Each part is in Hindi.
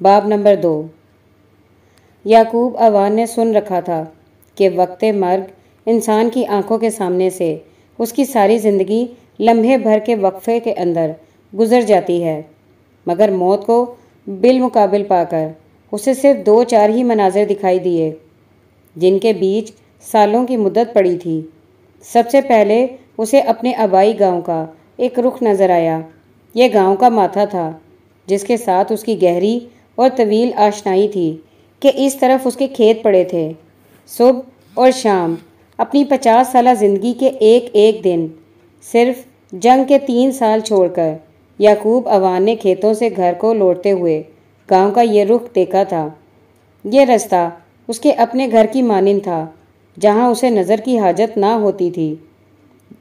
बाब नंबर दो। याकूब अवान ने सुन रखा था कि वक्त मर्ग इंसान की आँखों के सामने से उसकी सारी ज़िंदगी लम्हे भर के वक्फे के अंदर गुजर जाती है, मगर मौत को बिलमुकाबिल पाकर उसे सिर्फ़ दो चार ही मनाजिर दिखाई दिए, जिनके बीच सालों की मुद्दत पड़ी थी। सबसे पहले उसे अपने आबाई गाँव का एक रुख नज़र आया। यह गाँव का माथा था, जिसके साथ उसकी गहरी और तवील आशनाई थी कि इस तरफ़ उसके खेत पड़े थे। सुबह और शाम, अपनी पचास साल ज़िंदगी के एक एक दिन, सिर्फ़ जंग के तीन साल छोड़कर, याकूब अवान ने खेतों से घर को लौटते हुए गाँव का ये रुख देखा था। ये रास्ता उसके अपने घर की मानिंद था, जहाँ उसे नज़र की हाजत ना होती थी।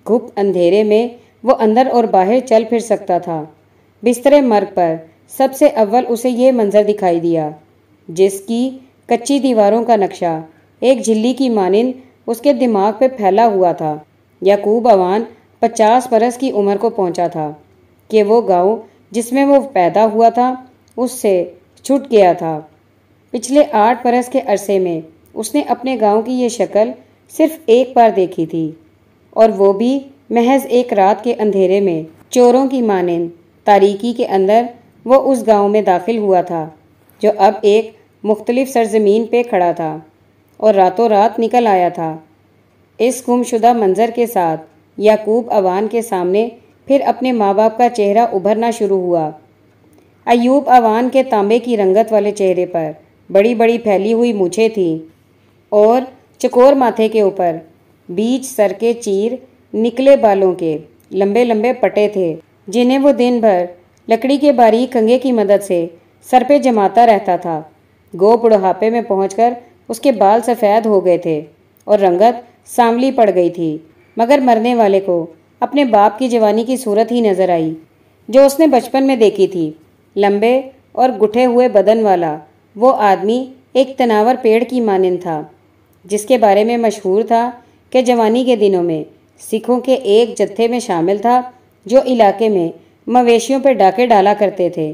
घुप अंधेरे में वो अंदर और बाहर चल फिर सकता था। बिस्तरे मर्ग पर सबसे अव्वल उसे ये मंजर दिखाई दिया, जिसकी कच्ची दीवारों का नक्शा, एक झिल्ली की मानिंद उसके दिमाग पर फैला हुआ था। याकूब अवान पचास बरस की उम्र को पहुँचा था कि वो गाँव जिसमें वो पैदा हुआ था, उससे छूट गया था। पिछले आठ बरस के अरसे में उसने अपने गाँव की ये शक्ल सिर्फ़ एक बार देखी थी, और वो भी महज एक रात के अंधेरे में, चोरों की मानिंद तारीकी के अंदर वो उस गाँव में दाखिल हुआ था, जो अब एक मुख्तलिफ़ सरजमीन पे खड़ा था और रातों रात निकल आया था। इस गुमशुदा मंजर के साथ याकूब अवान के सामने फिर अपने माँ बाप का चेहरा उभरना शुरू हुआ। अयूब अवान के तांबे की रंगत वाले चेहरे पर बड़ी बड़ी फैली हुई मूछें थी और चकोर माथे के ऊपर बीच सर के चीर निकले बालों के लंबे लंबे पटे थे, जिन्हें वो दिन भर लकड़ी के बारीक कंगे की मदद से सर पे जमाता रहता था। गो बुढ़ापे में पहुंचकर उसके बाल सफ़ेद हो गए थे और रंगत सांवली पड़ गई थी, मगर मरने वाले को अपने बाप की जवानी की सूरत ही नज़र आई, जो उसने बचपन में देखी थी। लंबे और गुठे हुए बदन वाला वो आदमी एक तनावर पेड़ की मानंद था, जिसके बारे में मशहूर था कि जवानी के दिनों में सिखों के एक जत्थे में शामिल था, जो इलाके में मवेशियों पर डाके डाला करते थे।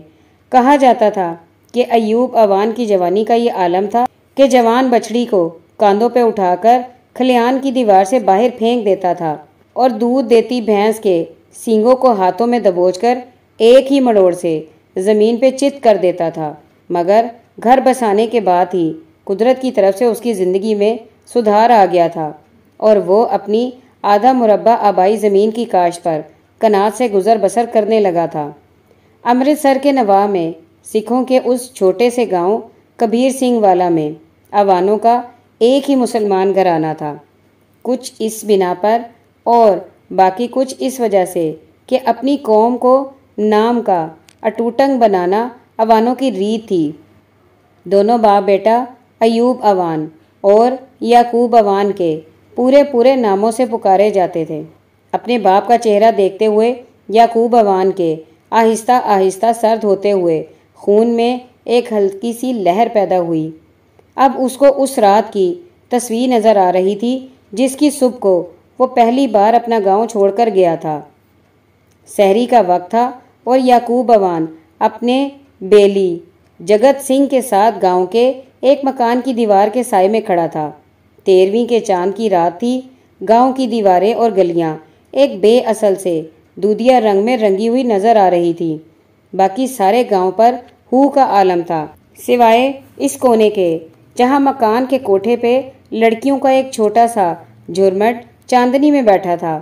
कहा जाता था कि अयूब अवान की जवानी का ये आलम था कि जवान बछड़ी को कांधों पर उठाकर खलियान की दीवार से बाहर फेंक देता था और दूध देती भैंस के सींगों को हाथों में दबोचकर एक ही मड़ोड़ से ज़मीन पे चित कर देता था। मगर घर बसाने के बाद ही कुदरत की तरफ़ से उसकी ज़िंदगी में सुधार आ गया था और वो अपनी आधा मुरबा आबाई ज़मीन की काश पर कनात से गुजर बसर करने लगा था। अमृतसर के नवाह में, सिखों के उस छोटे से गाँव, कबीर सिंह वाला में, अवानों का एक ही मुसलमान घराना था। कुछ इस बिना पर और बाकी कुछ इस वजह से कि अपनी कौम को नाम का अटूटंग बनाना अवानों की रीत थी। दोनों बाप बेटा अयूब अवान और याकूब अवान के पूरे पूरे नामों से पुकारे जाते थे। अपने बाप का चेहरा देखते हुए याकूब अवान के, आहिस्ता आहिस्ता सर्द होते हुए, खून में एक हल्की सी लहर पैदा हुई। अब उसको उस रात की तस्वीर नज़र आ रही थी, जिसकी सुबह को वो पहली बार अपना गाँव छोड़कर गया था। शहरी का वक्त था और याकूब अवान अपने बेली, जगत सिंह के साथ गाँव के एक मकान की दीवार के साय में खड़ा था। तेरहवीं के चाँद की रात थी, गाँव की दीवारें और गलियाँ एक बेअसल से दूधिया रंग में रंगी हुई नज़र आ रही थी। बाकी सारे गाँव पर हु का आलम था। सिवाय इस कोने के, जहाँ मकान के कोठे पे लड़कियों का एक छोटा सा झुरमट चांदनी में बैठा था।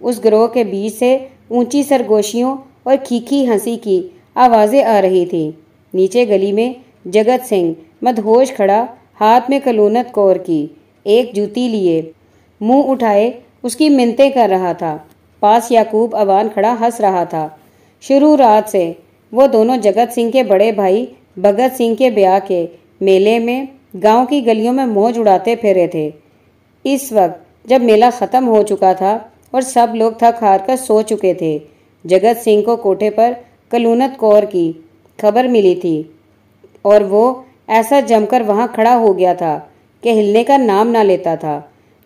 उस ग्रोह के बीच से ऊँची सरगोशियों और खीखी हँसी की आवाज़ें आ रही थी। नीचे गली में जगत सिंह मदहोश खड़ा हाथ में कलूनत कौर की एक जूती लिए मुँह उठाए उसकी मिनतें कर रहा था। पास याकूब अवान खड़ा हंस रहा था। शुरू रात से वो दोनों जगत सिंह के बड़े भाई, भगत सिंह के ब्याह के मेले में गाँव की गलियों में मौज उड़ाते फिरे थे। इस वक्त जब मेला ख़त्म हो चुका था और सब लोग थक हार कर सो चुके थे, जगत सिंह को कोठे पर कलूनत कौर की खबर मिली थी और वो ऐसा जमकर वहाँ खड़ा हो गया था कि हिलने का नाम ना लेता था।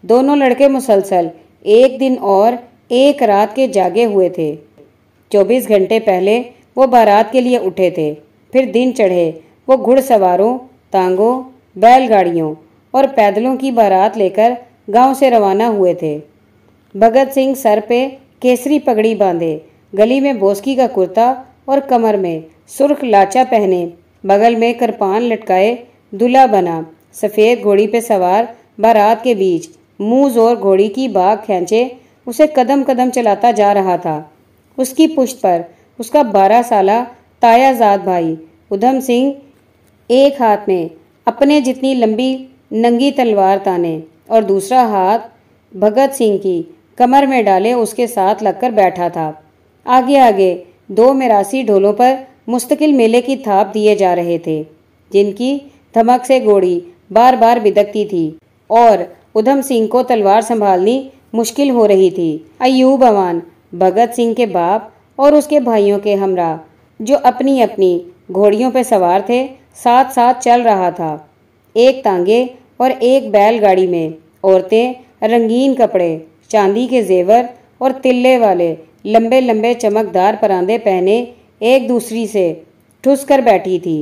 दोनों लड़के मुसलसल एक दिन और एक रात के जागे हुए थे। चौबीस घंटे पहले वो बारात के लिए उठे थे। फिर दिन चढ़े। वो घुड़सवारों, तांगों, बैलगाड़ियों और पैदलों की बारात लेकर गाँव से रवाना हुए थे। भगत सिंह सर पे केसरी पगड़ी बांधे, गली में बोस्की का कुर्ता और कमर में सुर्ख लाचा पहने, बगल में कृपान लटकाए, दूल्हा बना, सफ़ेद घोड़ी पे सवार बारात के बीच मुँह, ज़ोर, घोड़ी की बाग खींचे, उसे कदम कदम चलाता जा रहा था। उसकी पुश्त पर उसका बारह साल तायाजाद भाई, उधम सिंह, एक हाथ में अपने जितनी लंबी नंगी तलवार ताने और दूसरा हाथ भगत सिंह की कमर में डाले उसके साथ लगकर बैठा था। आगे आगे दो मिरासी ढोलों पर मुस्तकिल मेले की थाप दिए जा रहे थे, जिनकी धमक से गोड़ी बार बार बिदकती थी और उधम सिंह को तलवार संभालनी मुश्किल हो रही थी। अयूब अवान भगत सिंह के बाप और उसके भाइयों के हमरा, जो अपनी अपनी घोड़ियों पर सवार थे साथ साथ चल रहा था। एक तांगे और एक बैलगाड़ी में औरतें, रंगीन कपड़े, चांदी के जेवर और तिल्ले वाले लंबे लंबे चमकदार परांदे पहने एक दूसरी से ठुस कर बैठी थी।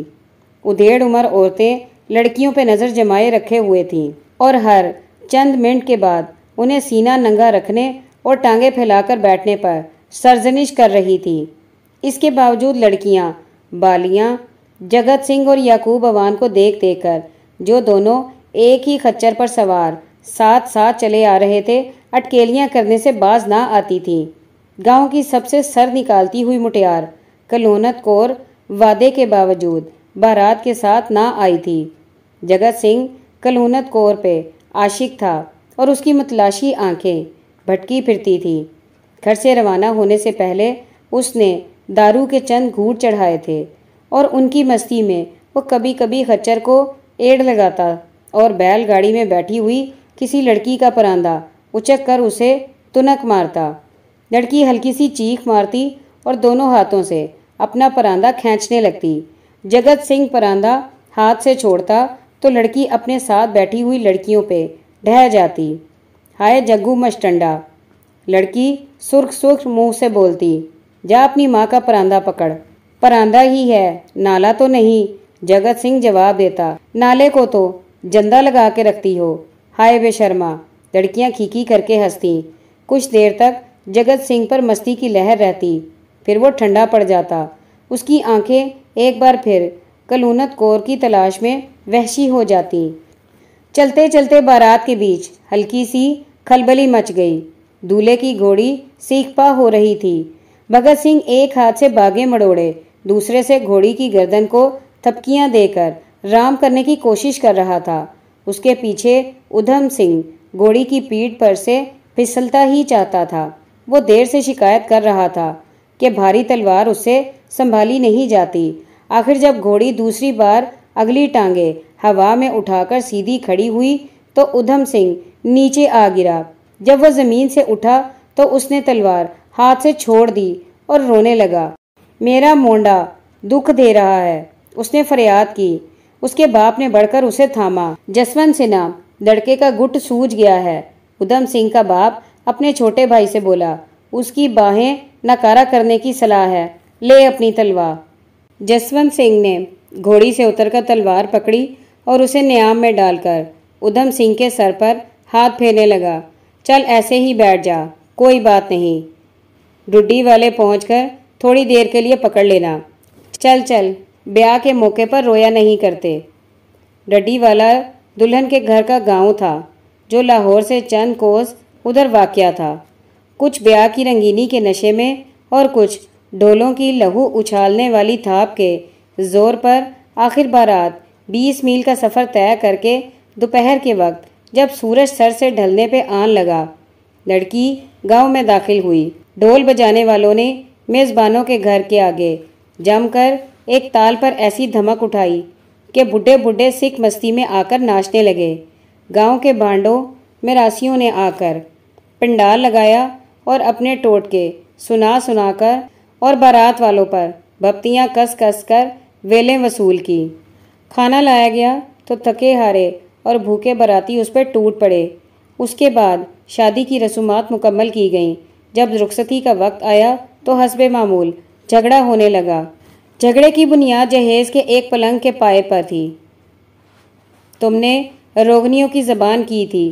उधेड़ उम्र औरतें लड़कियों पर नज़र जमाए रखे हुए थीं और हर चंद मिनट के बाद उन्हें सीना नंगा रखने और टांगे फैलाकर बैठने पर सरजनिश कर रही थी। इसके बावजूद लड़कियाँ, बालियाँ, जगत सिंह और याकूब अवान को देख देख कर जो दोनों एक ही खच्चर पर सवार साथ साथ चले आ रहे थे, अटकेलियाँ करने से बाज ना आती थी। गाँव की सबसे सर निकालती हुई मुटियार, कलोनत कौर, वादे के बावजूद बारात के साथ ना आई थी। जगत सिंह, कलोनत कौर पे आशिक था और उसकी मतलाशी आँखें भटकी फिरती थी। घर से रवाना होने से पहले उसने दारू के चंद घूट चढ़ाए थे और उनकी मस्ती में वो कभी कभी खच्चर को एड़ लगाता और बैलगाड़ी में बैठी हुई किसी लड़की का परांदा उचक कर उसे तुनक मारता। लड़की हल्की सी चीख मारती और दोनों हाथों से अपना परांदा खींचने लगती। जगत सिंह परांदा हाथ से छोड़ता तो लड़की अपने साथ बैठी हुई लड़कियों पे ढह जाती। हाय जग्गू मस्टंडा लड़की सुर्ख सुर्ख मुँह से बोलती, जा अपनी माँ का परांदा पकड़। परांदा ही है, नाला तो नहीं, जगत सिंह जवाब देता, नाले को तो जंदा लगा के रखती हो। हाय बेशर्मा लड़कियाँ खीखी करके हंसती। कुछ देर तक जगत सिंह पर मस्ती की लहर रहती, फिर वो ठंडा पड़ जाता। उसकी आँखें एक बार फिर कलूनत कौर की तलाश में वहशी हो जाती। चलते चलते बारात के बीच हल्की सी खलबली मच गई। दूल्हे की घोड़ी सीखपा हो रही थी। भगत सिंह एक हाथ से बागे मड़ोड़े, दूसरे से घोड़ी की गर्दन को थपकियाँ देकर राम करने की कोशिश कर रहा था। उसके पीछे उधम सिंह घोड़ी की पीठ पर से फिसलता ही चाहता था। वो देर से शिकायत कर रहा था कि भारी तलवार उससे संभाली नहीं जाती। आखिर जब घोड़ी दूसरी बार अगली टांगे, हवा में उठाकर सीधी खड़ी हुई तो उधम सिंह नीचे आ गिरा। जब वह ज़मीन से उठा तो उसने तलवार हाथ से छोड़ दी और रोने लगा। मेरा मोंडा, दुख दे रहा है। उसने फरियाद की। उसके बाप ने बढ़कर उसे थामा। जसवंत सिन्हा, लड़के का गुट सूज गया है। उधम सिंह का बाप अपने छोटे भाई से बोला, उसकी बाहें नकारा करने की सलाह है। ले अपनी तलवार। जसवंत सिंह ने घोड़ी से उतरकर तलवार पकड़ी और उसे न्याम में डालकर उधम सिंह के सर पर हाथ फेरने लगा। चल, ऐसे ही बैठ जा, कोई बात नहीं डुड्डी वाले पहुंचकर थोड़ी देर के लिए पकड़ लेना। चल चल, ब्याह के मौके पर रोया नहीं करते डड्डी वाला दुल्हन के घर का गाँव था, जो लाहौर से चंद कोस उधर वाक़ था। कुछ ब्याह की रंगीनी के नशे में और कुछ ढोलों की लहू उछालने वाली थाप के ज़ोर पर आखिर बारात बीस मील का सफ़र तय करके दोपहर के वक्त जब सूरज सर से ढलने पे आन लगा, लड़की गाँव में दाखिल हुई। ढोल बजाने वालों ने मेज़बानों के घर के आगे जमकर एक ताल पर ऐसी धमक उठाई कि बुढ़े बुढ़े सिख मस्ती में आकर नाचने लगे। गाँव के बांडों में राशियों ने आकर पंडाल लगाया और अपने टोटके सुना सुनाकर और बारात वालों पर भक्तियाँ कस कस कर वेलें वसूल की। खाना लाया गया तो थके हारे और भूखे बराती उस पर टूट पड़े। उसके बाद शादी की रसूमात मुकम्मल की गईं। जब रुखसती का वक्त आया तो हसबे मामूल झगड़ा होने लगा। झगड़े की बुनियाद जहेज के एक पलंग के पाए पर थी। तुमने रोगनियों की जबान की थी।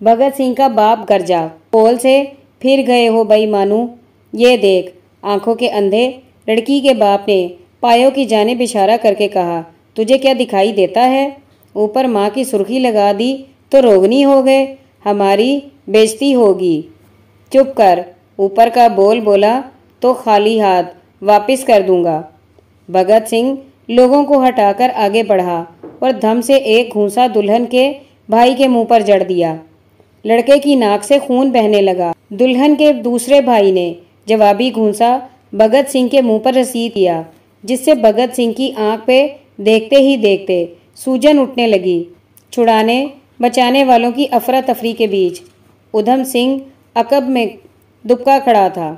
भगत सिंह का बाप गरजा। पोल से फिर गए हो बई मानू ये देख आँखों के अंधे लड़की के बाप ने पायों की जाने इशारा करके कहा, तुझे क्या दिखाई देता है? ऊपर माँ की सुर्खी लगा दी तो रोगनी हो गए, हमारी बेजती होगी। चुप कर, ऊपर का बोल बोला तो खाली हाथ वापिस कर दूँगा। भगत सिंह लोगों को हटाकर आगे बढ़ा और धम से एक घूसा दुल्हन के भाई के मुँह पर जड़ दिया। लड़के की नाक से खून बहने लगा। दुल्हन के दूसरे भाई ने जवाबी घूसा भगत सिंह के मुँह पर रसीद किया, जिससे भगत सिंह की आँख पे देखते ही देखते सूजन उठने लगी। छुड़ाने, बचाने वालों की अफरा तफरी के बीच, उधम सिंह अकब में दुबका खड़ा था।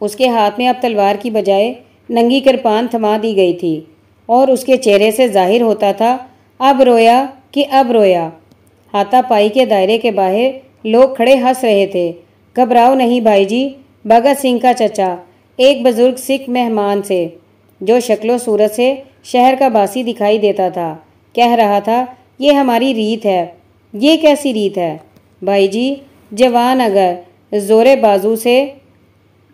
उसके हाथ में अब तलवार की बजाय नंगी कृपान थमा दी गई थी और उसके चेहरे से ज़ाहिर होता था, अब रोया कि अब रोया। हाथापाई के दायरे के बाहर लोग खड़े हंस रहे थे। घबराओ नहीं भाई जी भगत सिंह का चचा, एक बुज़ुर्ग सिख मेहमान से, जो शक्लो सूरत से शहर का बासी दिखाई देता था, कह रहा था, ये हमारी रीत है। ये कैसी रीत है? भाई जी, जवान अगर जोरे बाजू से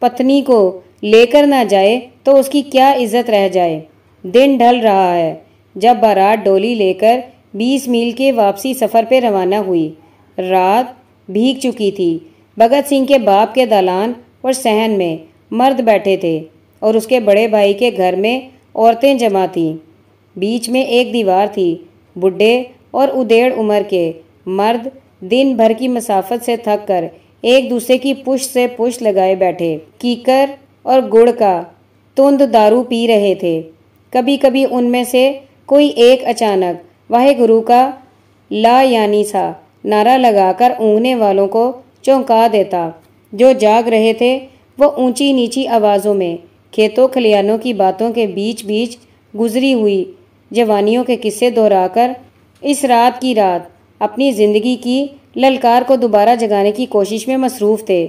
पत्नी को लेकर ना जाए तो उसकी क्या इज़्ज़त रह जाए? दिन ढल रहा है, जब बारात डोली लेकर बीस मील के वापसी सफ़र पे रवाना हुई। रात भीग चुकी थी। भगत सिंह के बाप के दालान और सहन में मर्द बैठे थे और उसके बड़े भाई के घर में औरतें जमा थीं। बीच में एक दीवार थी बुढ़े और उदेड़ उम्र के मर्द दिन भर की मसाफत से थक कर एक दूसरे की पुश से पुश लगाए बैठे। कीकर और गुड़ का तुंद दारू पी रहे थे। कभी कभी उनमें से कोई एक अचानक वाहे गुरु का ला यानी सा नारा लगाकर ऊँगने वालों को चौंका देता। जो जाग रहे थे, वो ऊँची नीची आवाज़ों में, खेतों खलियानों की बातों के बीच बीच गुजरी हुई, जवानियों के किस्से दोहराकर, इस रात की रात, अपनी ज़िंदगी की ललकार को दोबारा जगाने की कोशिश में मसरूफ़ थे।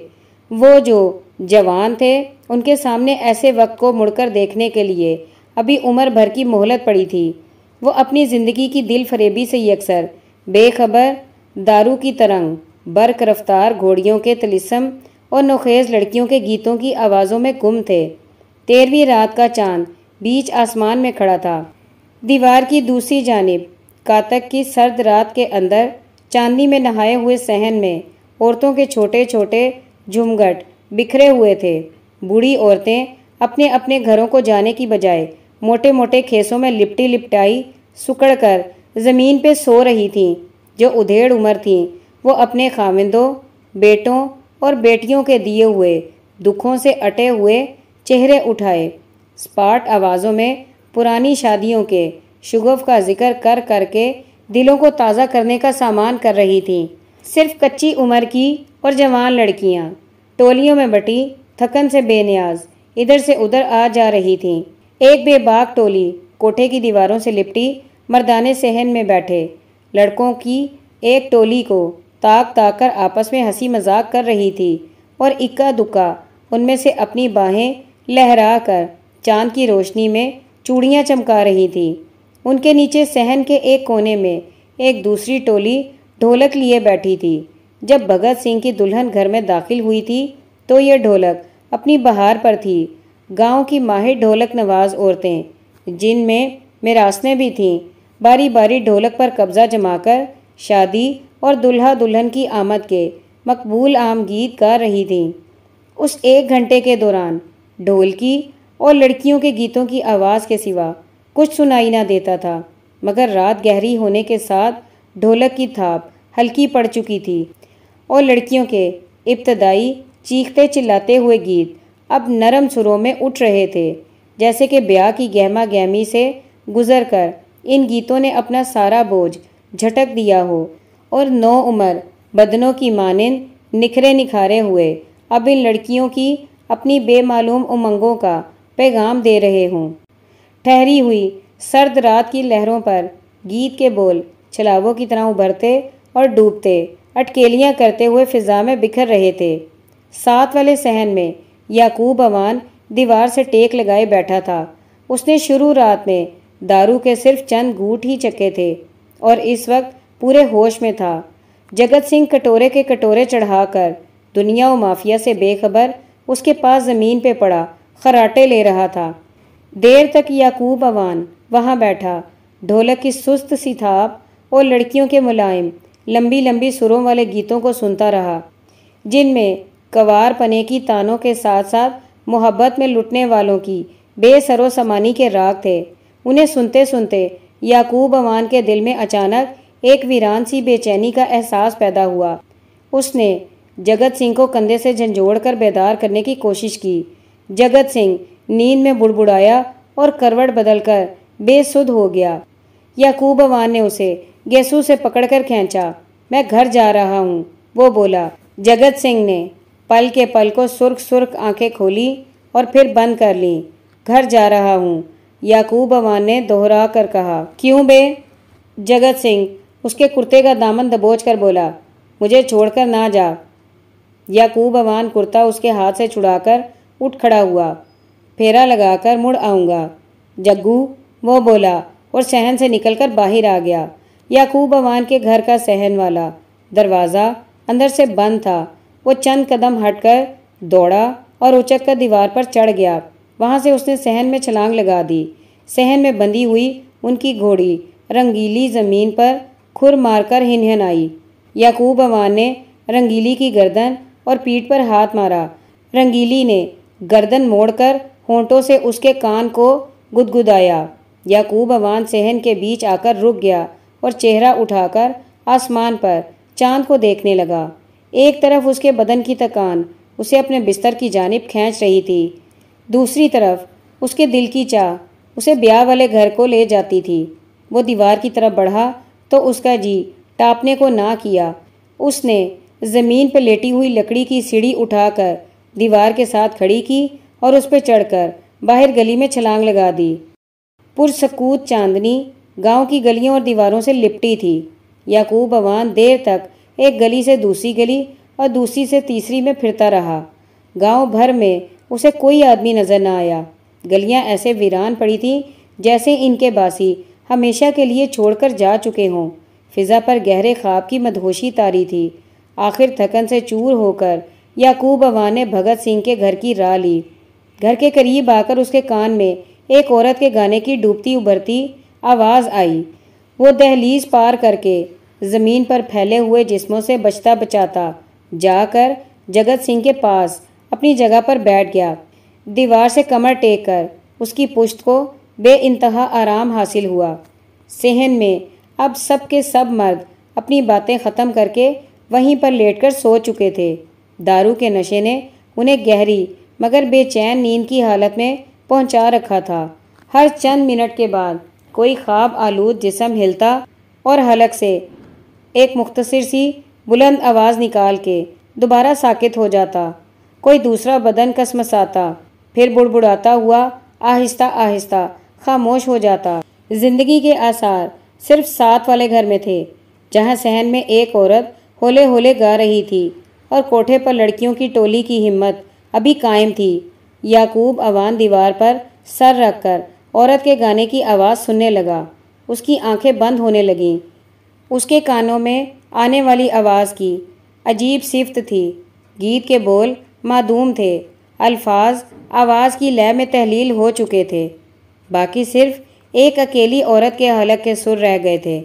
वो जो जवान थे, उनके सामने ऐसे वक्त को मुड़कर देखने के लिए अभी उम्र भर की मोहलत पड़ी थी। वो अपनी ज़िंदगी की दिल फरेबी से यकसर बेखबर, दारू की तरंग, बर्क रफ्तार घोड़ियों के तलिसम और नोखेज लड़कियों के गीतों की आवाज़ों में गुम थे। तेरहवीं रात का चाँद बीच आसमान में खड़ा था। दीवार की दूसरी जानब कातक की सर्द रात के अंदर चांदनी में नहाए हुए सहन में औरतों के छोटे छोटे झुमघट बिखरे हुए थे। बूढ़ी औरतें अपने अपने घरों को जाने की बजाय मोटे मोटे खेसों में लिपटी लिपटाई सुकड़ कर ज़मीन पे सो रही थीं। जो उधेड़ उम्र थीं, वो अपने खाविंदों बेटों और बेटियों के दिए हुए दुखों से अटे हुए चेहरे उठाए। स्पाट आवाज़ों में पुरानी शादियों के शुगफ का ज़िक्र कर करके दिलों को ताज़ा करने का सामान कर रही थी। सिर्फ़ कच्ची उम्र की और जवान लड़कियाँ। टोलियों में बटी, थकन से बेनियाज, इधर से उधर आ जा रही थीं। एक बेबाक टोली कोठे की दीवारों से लिपटी, मर्दाने सहन में बैठे। लड़कों की एक टोली को ताक ताक कर आपस में हँसी मज़ाक कर रही थी और इक्का दुक्का उनमें से अपनी बाहें लहरा कर चाँद की रोशनी में चूड़ियाँ चमका रही थी। उनके नीचे सहन के एक कोने में एक दूसरी टोली ढोलक लिए बैठी थी। जब भगत सिंह की दुल्हन घर में दाखिल हुई थी तो यह ढोलक अपनी बहार पर थी। गाँव की माहिर ढोलक नवाज़ औरतें, जिनमें मेरासने भी थीं बारी बारी ढोलक पर कब्जा जमाकर शादी और दुल्हा दुल्हन की आमद के मकबूल आम गीत गा रही थीं। उस एक घंटे के दौरान ढोलकी और लड़कियों के गीतों की आवाज़ के सिवा कुछ सुनाई ना देता था, मगर रात गहरी होने के साथ ढोलक की थाप हल्की पड़ चुकी थी और लड़कियों के इब्तदाई चीखते चिल्लाते हुए गीत अब नरम सुरों में उठ रहे थे, जैसे कि ब्याह की गहमा गहमी से गुजर कर इन गीतों ने अपना सारा बोझ झटक दिया हो। और नौ उम्र, बदनों की मानिंद निखरे निखारे हुए। अब इन लड़कियों की अपनी बेमालूम उमंगों का पैगाम दे रहे हूँ। ठहरी हुई सर्द रात की लहरों पर गीत के बोल छलावों की तरह उभरते और डूबते, अटकेलियाँ करते हुए फिजा में बिखर रहे थे। साथ वाले सहन में याकूब अवान दीवार से टेक लगाए बैठा था। उसने शुरू रात में दारू के सिर्फ़ चंद घूट ही चके थे और इस वक्त पूरे होश में था। जगत सिंह कटोरे के कटोरे चढ़ाकर दुनिया व माफिया से बेखबर उसके पास ज़मीन पे पड़ा, खराटे ले रहा था। देर तक याकूब अवान वहाँ बैठा। ढोलक की सुस्त सी थाप और लड़कियों के मुलायम, लंबी लंबी सुरों वाले गीतों को सुनता रहा, जिनमें कवार पने की तानों के साथ साथ मोहब्बत में लुटने वालों की बेसरो समानी के राग थे। उन्हें सुनते सुनते याकूब अवान के दिल में अचानक एक वीरान सी बेचैनी का एहसास पैदा हुआ। उसने जगत सिंह को कंधे से झंझोड़ कर बेदार करने की कोशिश की। जगत सिंह नींद में बुड़बुड़ाया और करवट बदलकर बेसुध हो गया। याकूब अवान ने उसे गेसू से पकड़कर खींचा। मैं घर जा रहा हूँ, वो बोला। जगत सिंह ने पल के पल को सुर्ख सुर्ख आँखें खोली और फिर बंद कर ली। घर जा रहा हूँ, याकूब अवान ने दोहरा कर कहा। क्यों बे? जगत सिंह उसके कुर्ते का दामन दबोच कर बोला, मुझे छोड़कर ना जा। याकूब अवान कुर्ता उसके हाथ से छुड़ाकर उठ खड़ा हुआ। फेरा लगाकर मुड़ आऊँगा। जग्गू, वो बोला और सहन से निकलकर बाहर आ गया। याकूब अवान के घर का सहन वाला दरवाज़ा अंदर से बंद था। वो चंद कदम हटकर दौड़ा और उचक कर दीवार पर चढ़ गया। वहाँ से उसने सहन में छलांग लगा दी। सहन में बंधी हुई उनकी घोड़ी रंगीली ज़मीन पर खुर मारकर हिनहन आई याकूब अवान ने रंगीली की गर्दन और पीठ पर हाथ मारा। रंगीली ने गर्दन मोड़कर होंठों से उसके कान को गुदगुदाया। याकूब अवान सहन के बीच आकर रुक गया और चेहरा उठाकर आसमान पर चाँद को देखने लगा। एक तरफ़ उसके बदन की तकान उसे अपने बिस्तर की जानब खींच रही थी। दूसरी तरफ़ उसके दिल की चाह, उसे ब्याह वाले घर को ले जाती थी। वो दीवार की तरफ़ बढ़ा तो उसका जी टापने को ना किया। उसने ज़मीन पर लेटी हुई लकड़ी की सीढ़ी उठाकर दीवार के साथ खड़ी की और उस पर चढ़कर बाहर गली में छलांग लगा दी। पुरसकूत चांदनी गाँव की गलियों और दीवारों से लिपटी थी। याकूब अवान देर तक एक गली से दूसरी गली और दूसरी से तीसरी में फिरता रहा। गाँव भर में उसे कोई आदमी नज़र न आया। गलियाँ ऐसे वीरान पड़ी थी जैसे इनके बासी हमेशा के लिए छोड़कर जा चुके हों। फिज़ा पर गहरे ख्वाब की मदहोशी तारी थी। आखिर थकन से चूर होकर याकूब अवा ने भगत सिंह के घर की राह ली। घर के करीब आकर उसके कान में एक औरत के गाने की डूबती उभरती आवाज़ आई। वो दहलीज पार करके ज़मीन पर फैले हुए जिस्मों से बचता बचाता जाकर जगत सिंह के पास अपनी जगह पर बैठ गया। दीवार से कमर टेक कर उसकी पुश्त को बे इंतहा आराम हासिल हुआ। सहन में अब सब के सब मर्द अपनी बातें ख़त्म करके वहीं पर लेटकर सो चुके थे। दारू के नशे ने उन्हें गहरी मगर बेचैन नींद की हालत में पहुँचा रखा था। हर चंद मिनट के बाद कोई ख्वाब आलूद, जिसम हिलता और हलक से एक मुख्तसर सी बुलंद आवाज़ निकाल के दोबारा साकित हो जाता। कोई दूसरा बदन कसमसाता, फिर बुड़बुड़ाता हुआ आहिस्ता आहिस्ता खामोश हो जाता। ज़िंदगी के आसार सिर्फ़ साथ वाले घर में थे, जहाँ सहन में एक औरत होले होले गा रही थी और कोठे पर लड़कियों की टोली की हिम्मत अभी कायम थी। याकूब अवान दीवार पर सर रखकर औरत के गाने की आवाज़ सुनने लगा। उसकी आँखें बंद होने लगीं। उसके कानों में आने वाली आवाज़ की अजीब सिफ्त थी। गीत के बोल मादूम थे। अल्फाज आवाज़ की लय में तहलील हो चुके थे। बाकी सिर्फ़ एक अकेली औरत के हलक के सुर रह गए थे।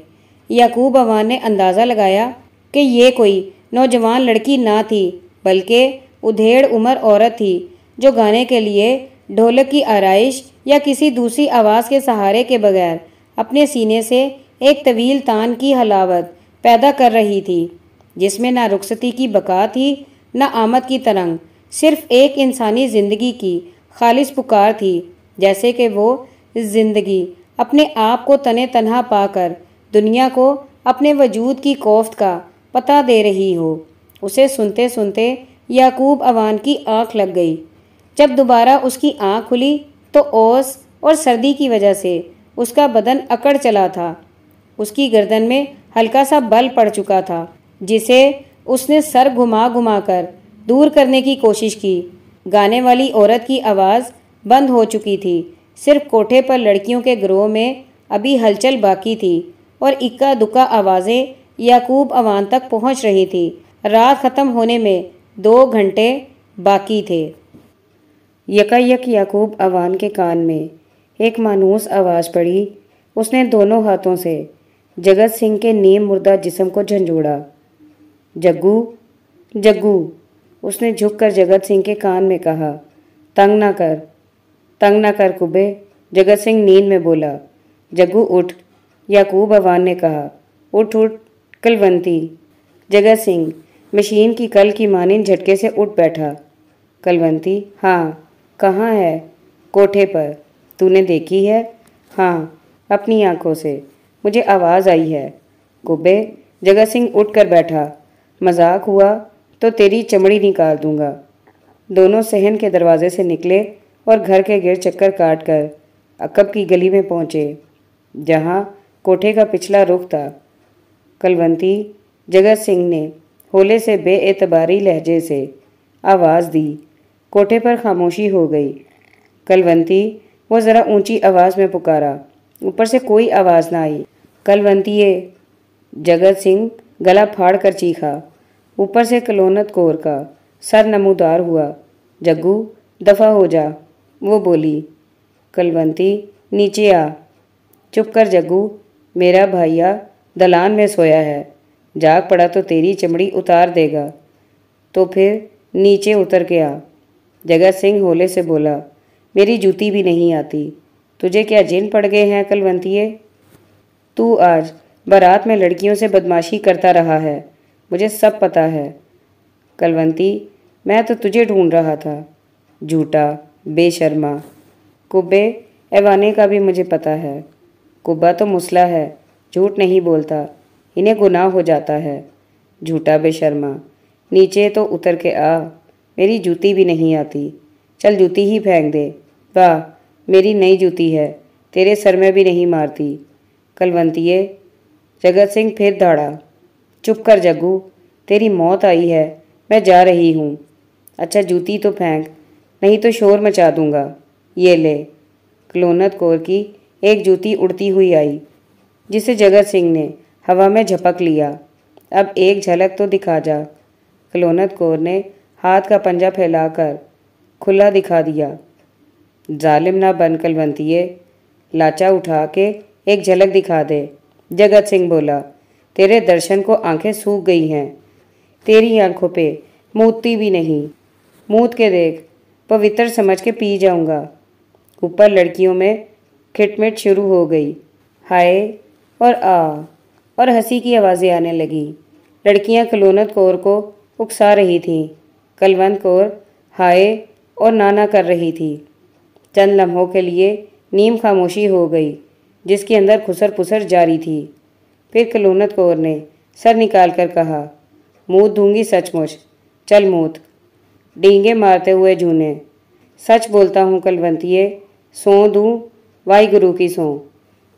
याकूब अवान ने अंदाज़ा लगाया कि ये कोई नौजवान लड़की ना थी, बल्कि उधेड़ उम्र औरत थी, जो गाने के लिए ढोलक की आरइश या किसी दूसरी आवाज़ के सहारे के बगैर अपने सीने से एक तवील तान की हलावत पैदा कर रही थी, जिसमें ना रुखसती की बका थी, न आमद की तरंग, सिर्फ़ एक इंसानी ज़िंदगी की खालिश पुकार थी, जैसे कि वो ज़िंदगी अपने आप को तने तनहा पाकर, दुनिया को अपने वजूद की कोफ्त का पता दे रही हो। उसे सुनते सुनते याकूब अवान की आँख लग गई। जब दोबारा उसकी आँख खुली तो ओस और सर्दी की वजह से उसका बदन अकड़ चला था। उसकी गर्दन में हल्का सा बल पड़ चुका था, जिसे उसने सर घुमा घुमा कर दूर करने की कोशिश की। गाने वाली औरत की आवाज़ बंद हो चुकी थी। सिर्फ़ कोठे पर लड़कियों के ग्रोह में अभी हलचल बाकी थी और इक्का दुक्का आवाज़ें याकूब अवान तक पहुँच रही थी। रात ख़त्म होने में दो घंटे बाकी थे। यकायक याकूब अवान के कान में एक मानूस आवाज़ पड़ी। उसने दोनों हाथों से जगत सिंह के नीम मुर्दा जिस्म को झंझोड़ा। जग्गू जग्गू, उसने झुककर जगत सिंह के कान में कहा, तंग ना कर। तंग ना कर कुबे। जगत सिंह नींद में बोला, जग्गू उठ। याकूब अवान ने कहा, उठ उठ, कलवंती। जगत सिंह मशीन की कल की मानिन झटके से उठ बैठा। कलवंती हाँ कहाँ है? कोठे पर। तूने देखी है? हाँ अपनी आँखों से। मुझे आवाज़ आई है। कुबे, जगत सिंह उठ कर बैठा। मज़ाक हुआ तो तेरी चमड़ी निकाल दूँगा। दोनों सहन के दरवाजे से निकले। और घर के गिर चक्कर काट कर अकब की गली में पहुँचे, जहाँ कोठे का पिछला रुख था। कलवंती जगत सिंह ने होले से बेएतबारी लहजे से आवाज़ दी। कोठे पर खामोशी हो गई। कलवंती, वो ज़रा ऊँची आवाज़ में पुकारा। ऊपर से कोई आवाज़ ना आई। कलवंतीये, जगत सिंह गला फाड़ कर चीखा। ऊपर से कलोनत कौर का सर नमूदार हुआ। जग्गू, दफ़ा हो जा। वो बोली, कलवंती, नीचे आ। चुप कर जग्गू। मेरा भाइया दलान में सोया है। जाग पड़ा तो तेरी चमड़ी उतार देगा तो फिर नीचे उतर के आ। जगत सिंह होले से बोला, मेरी जूती भी नहीं आती। तुझे क्या जिन पड़ गए हैं कलवंतिये? तू आज बारात में लड़कियों से बदमाशी करता रहा है। मुझे सब पता है। कलवंती, मैं तो तुझे ढूंढ रहा था। झूठा बेशर्मा। कुब्बे एवाने का भी मुझे पता है। कुब्बा तो मुसला है, झूठ नहीं बोलता, इन्हें गुनाह हो जाता है। झूठा बेशर्मा, नीचे तो उतर के आ, मेरी जूती भी नहीं आती। चल जूती ही फेंक दे। वाह, मेरी नई जूती है, तेरे सर में भी नहीं मारती। कलवंतिये, जगत सिंह फिर दौड़ा। चुप कर जग्गू, तेरी मौत आई है, मैं जा रही हूँ। अच्छा जूती तो फेंक नहीं तो शोर मचा दूँगा। ये ले। क्लोनत कौर की एक जूती उड़ती हुई आई, जिसे जगत सिंह ने हवा में झपक लिया। अब एक झलक तो दिखा जा। क्लोनत कौर ने हाथ का पंजा फैलाकर खुला दिखा दिया। जालिम ना बन कलवंतिये, लाचा उठा के एक झलक दिखा दे। जगत सिंह बोला, तेरे दर्शन को आँखें सूख गई हैं। तेरी आँखों पे मूतती भी नहीं। मूत के देख पवित्र समझ के पी जाऊँगा। ऊपर लड़कियों में खिटमिट शुरू हो गई। हाय और आ और हँसी की आवाज़ें आने लगी। लड़कियाँ कलोनत कौर को उकसा रही थीं। कलवंत कौर हाय और नाना कर रही थी। चंद लम्हों के लिए नीम खामोशी हो गई, जिसके अंदर खुसर पुसर जारी थी। फिर कलोनत कौर ने सर निकाल कर कहा, मुँह दूँगी सचमुच। चल मूत डींगे मारते हुए जूने। सच बोलता हूँ, कलवंतिये, सो दूँ वाई गुरु की सो।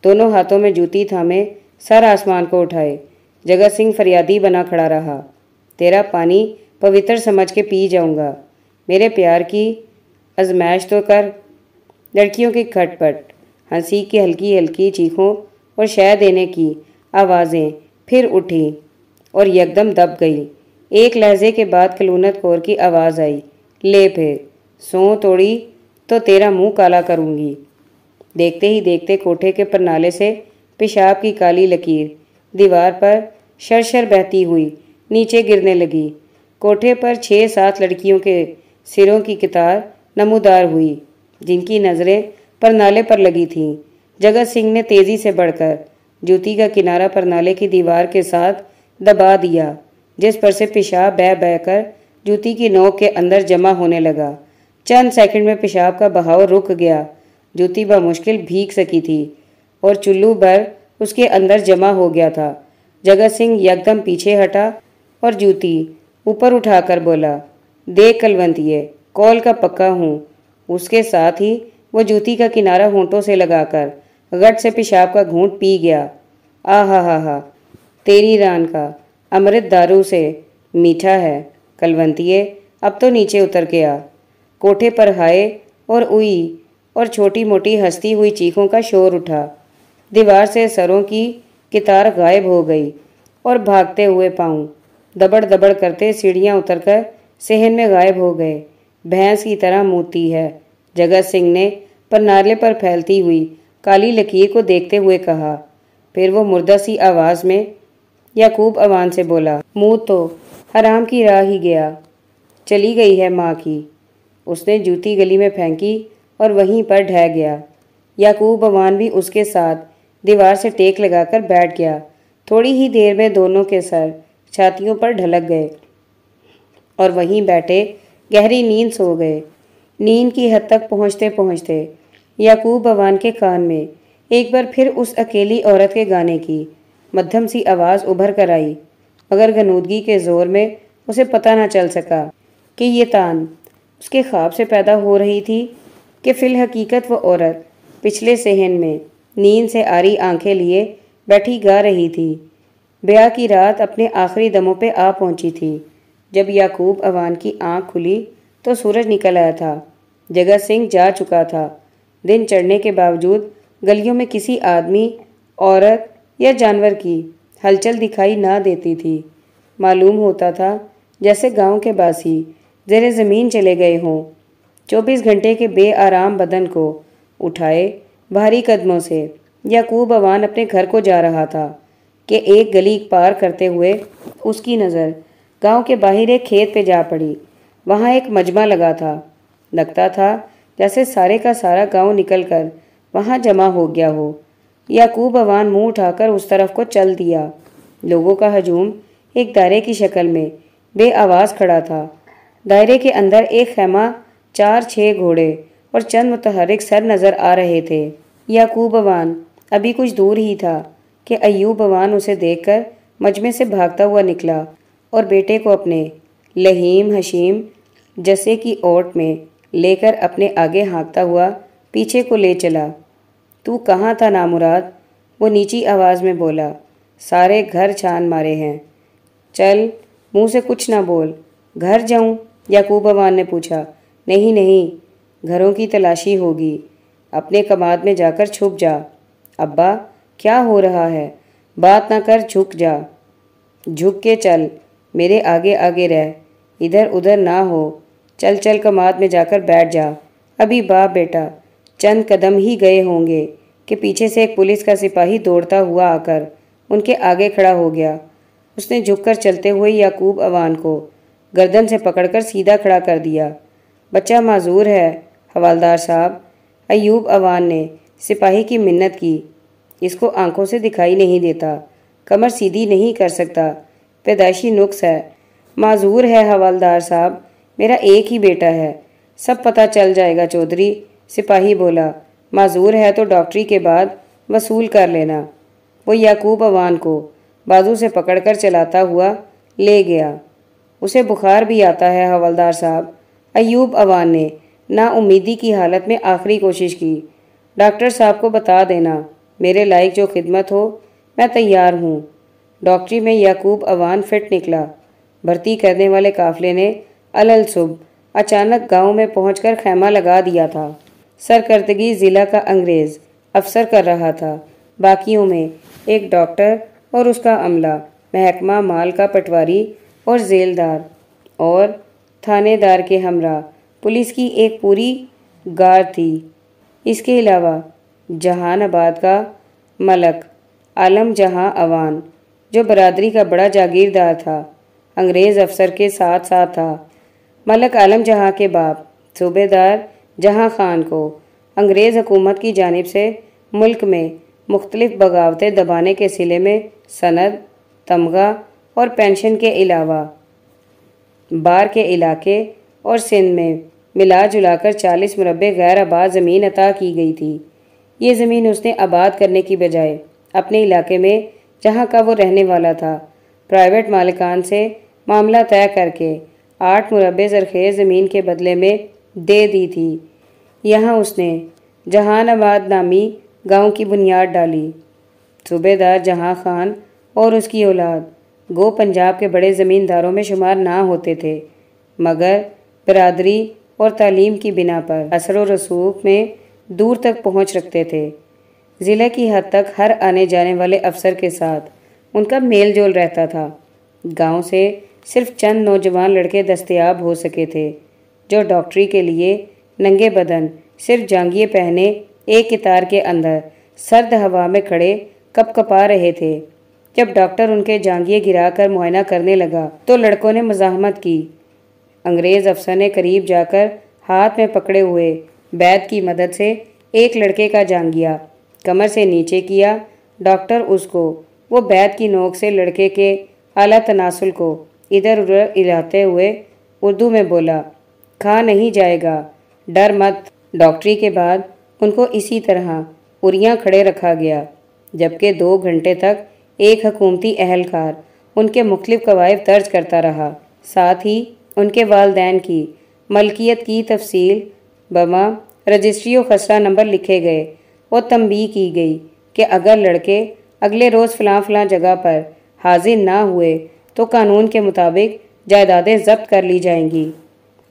दोनों हाथों में जूती थामे, सर आसमान को उठाए। जगत सिंह फरियादी बना खड़ा रहा। तेरा पानी पवित्र समझ के पी जाऊँगा। मेरे प्यार की आजमाइश तो कर। लड़कियों की खटपट, हँसी की हल्की हल्की चीखों और शह देने की आवाज़ें फिर उठी और यकदम दब गई। एक लहजे के बाद कलूनत कौर की आवाज़ आई, ले फिर, सो तोड़ी तो तेरा मुँह काला करूँगी। देखते ही देखते कोठे के परनाले से पेशाब की काली लकीर दीवार पर शरशर बहती हुई नीचे गिरने लगी। कोठे पर छः सात लड़कियों के सिरों की कितार नमोदार हुई, जिनकी नज़रें परनाले पर लगी थीं। जगत सिंह ने तेज़ी से बढ़कर जूती का किनारा परनाले की दीवार के साथ दबा दिया। जिस पर से पेशाब बह बह कर जूती की नोक के अंदर जमा होने लगा। चंद सेकंड में पेशाब का बहाव रुक गया। जूती मुश्किल भीग सकी थी और चुल्लू भर उसके अंदर जमा हो गया था। जगत सिंह यकदम पीछे हटा और जूती ऊपर उठाकर बोला, देख कलवंतिये, कॉल का पक्का हूँ। उसके साथ ही वो जूती का किनारा होंठों से लगाकर गट से पेशाब का घूंट पी गया। आ हा हा हा तेरी रान का अमृत दारू से मीठा है, कलवंतिये। अब तो नीचे उतर आ कोठे पर हाय और उई और छोटी मोटी हंसती हुई चीखों का शोर उठा। दीवार से सरों की कितार गायब हो गई और भागते हुए पाऊँ दबड़ दबड़ करते सीढ़ियाँ उतरकर सहन में गायब हो गए। भैंस की तरह मूती है। जगत सिंह ने पन्नाले पर फैलती हुई काली लकीर को देखते हुए कहा, फिर वो मुर्दा सी आवाज़ में याकूब अवान से बोला, मुँह तो हराम की राह ही गया। चली गई है माँ की। उसने जूती गली में फेंकी और वहीं पर ढह गया। याकूब अवान भी उसके साथ दीवार से टेक लगाकर बैठ गया। थोड़ी ही देर में दोनों के सर छातियों पर ढलक गए और वहीं बैठे गहरी नींद सो गए। नींद की हद तक पहुँचते पहुँचते याकूब अवान के कान में एक बार फिर उस अकेली औरत के गाने की मध्यम सी आवाज़ उभर कर आई। मगर गनूदगी के ज़ोर में उसे पता न चल सका कि ये तान उसके ख्वाब से पैदा हो रही थी कि फिल हकीकत वो औरत पिछले सहन में नींद से आरी आँखें लिए बैठी गा रही थी। ब्याह की रात अपने आखिरी दमों पे आ पहुँची थी। जब याकूब अवान की आँख खुली तो सूरज निकल आया था। जगत सिंह जा चुका था। दिन चढ़ने के बावजूद गलियों में किसी आदमी, औरत या जानवर की हलचल दिखाई ना देती थी। मालूम होता था, जैसे गाँव के बासी जेर ज़मीन चले गए हों, चौबीस घंटे के बेआराम बदन को उठाए भारी कदमों से याकूब अवान अपने घर को जा रहा था, कि एक गली पार करते हुए उसकी नज़र गाँव के बाहर एक खेत पे जा पड़ी। वहाँ एक मजमा लगा था। लगता था जैसे सारे का सारा गाँव निकलकर वहाँ जमा हो गया हो। याकूब अवान मुँह उठाकर उस तरफ़ को चल दिया। लोगों का हजूम एक दायरे की शक्ल में बे आवाज़ खड़ा था। दायरे के अंदर एक खैमा, चार छः घोड़े और चंद मुतहरिक सर नज़र आ रहे थे। याकूब अवान, अभी कुछ दूर ही था कि अयूब अवान उसे देखकर मजमे से भागता हुआ निकला और बेटे को अपने लहीम हशीम जसे की ओट में लेकर अपने आगे हाँकता हुआ पीछे को ले चला। तू कहाँ था नामुराद? वो नीची आवाज़ में बोला, सारे घर छान मारे हैं। चल, मुँह से कुछ ना बोल। घर जाऊँ? याकूब अवान ने पूछा, नहीं नहीं, घरों की तलाशी होगी। अपने कमाद में जाकर छुप जा। अब्बा, क्या हो रहा है? बात ना कर, झुक जा। झुक के चल, मेरे आगे आगे रह। इधर उधर ना हो। चल चल, कमाद में जाकर बैठ जा। अभी बाप बेटा चंद कदम ही गए होंगे कि पीछे से एक पुलिस का सिपाही दौड़ता हुआ आकर उनके आगे खड़ा हो गया। उसने झुककर चलते हुए याकूब अवान को गर्दन से पकड़कर सीधा खड़ा कर दिया। बच्चा माजूर है, हवालदार साहब। अयूब अवान ने सिपाही की मिन्नत की। इसको आँखों से दिखाई नहीं देता, कमर सीधी नहीं कर सकता, पैदाइशी नुक्स है। माजूर है, हवालदार साहब, मेरा एक ही बेटा है, सब पता चल जाएगा चौधरी। सिपाही बोला, माजूर है तो डॉक्टरी के बाद वसूल कर लेना। वो याकूब अवान को बाजू से पकड़कर चलाता हुआ ले गया। उसे बुखार भी आता है, हवलदार साहब। अयूब अवान ने नाउमीदी की हालत में आखिरी कोशिश की। डॉक्टर साहब को बता देना, मेरे लायक जो खिदमत हो, मैं तैयार हूँ। डॉक्टरी में याकूब अवान फिट निकला। भर्ती करने वाले काफले ने अलल अचानक गाँव में पहुंचकर खैमा लगा दिया था। सरकर्दगी ज़िला का अंग्रेज़ अफसर कर रहा था। बाकियों में एक डॉक्टर और उसका अमला, महकमा माल का पटवारी और जेलदार और थानेदार के हमरा पुलिस की एक पूरी गार थी। इसके अलावा जहानाबाद का मलक आलम जहाँ अवान, जो बरादरी का बड़ा जागीरदार था, अंग्रेज़ अफसर के साथ साथ था। मलक आलम जहाँ के बाप, सूबेदार जहाँ खान को अंग्रेज़ हुकूमत की जानब से मुल्क में मुख्तलिफ़ बगावतें दबाने के सिले में सनद, तमगा और पेंशन के अलावा बार के इलाके और सिंध में मिला जुलाकर चालीस मुरबे गैर आबाद ज़मीन अता की गई थी। ये ज़मीन उसने आबाद करने की बजाय अपने इलाके में, जहाँ का वो रहने वाला था, प्राइवेट मालिकान से मामला तय करके आठ मुरबे जरखेज़ ज़मीन के बदले में दे दी थी। यहाँ उसने जहानाबाद नामी गाँव की बुनियाद डाली। सूबेदार जहाँ खान और उसकी औलाद गो पंजाब के बड़े ज़मींदारों में शुमार ना होते थे, मगर बरदरी और तालीम की बिना पर असर रसूख में दूर तक पहुँच रखते थे। ज़िले की हद तक हर आने जाने वाले अफसर के साथ उनका मेल जोल रहता था। गाँव से सिर्फ़ चंद नौजवान लड़के दस्तयाब हो सके थे। जो डॉक्टरी के लिए नंगे बदन सिर्फ़ जांगिए पहने एक कितार के अंदर सर्द हवा में खड़े कप कपा रहे थे। जब डॉक्टर उनके जांगिए गिराकर मुआयना करने लगा तो लड़कों ने मजामत की। अंग्रेज़ अफसर ने करीब जाकर हाथ में पकड़े हुए बैद की मदद से एक लड़के का जांगिया कमर से नीचे किया। डॉक्टर उसको, वो बैद की नोक से लड़के के आला तनासुल को इधर उधर हिलाते हुए उर्दू में बोला खा नहीं जाएगा। डर मत। डॉक्टरी के बाद उनको इसी तरह उरियाँ खड़े रखा गया, जबकि दो घंटे तक एक हकूमती अहलकार उनके मुख्तलिफ़ कवायद दर्ज करता रहा। साथ ही उनके वालदेन की मलकियत की तफसील बमा रजिस्ट्री और खसरा नंबर लिखे गए और तंबी की गई कि अगर लड़के अगले रोज़ फ़लाँ फ़लाँ जगह पर हाजिर ना हुए तो कानून के मुताबिक जायदादें जब्त कर ली जाएँगी।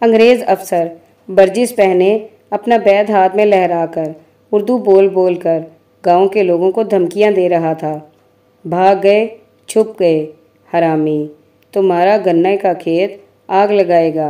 अंग्रेज़ अफसर बर्जिस पहने अपना बैद हाथ में लहराकर उर्दू बोल बोल कर गाँव के लोगों को धमकियाँ दे रहा था। भाग गए, छुप गए, हरामी। तुम्हारा गन्ने का खेत आग लगाएगा।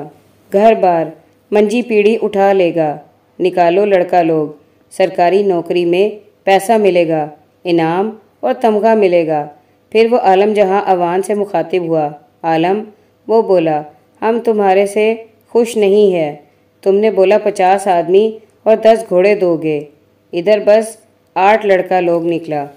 घर बार मंजी पीढ़ी उठा लेगा। निकालो लड़का लोग। सरकारी नौकरी में पैसा मिलेगा, इनाम और तमगा मिलेगा। फिर वो आलम जहाँ अवान से मुखातिब हुआ, आलम, वो बोला, हम तुम्हारे से खुश नहीं है। तुमने बोला पचास आदमी और दस घोड़े दोगे। इधर बस आठ लड़का लोग निकला।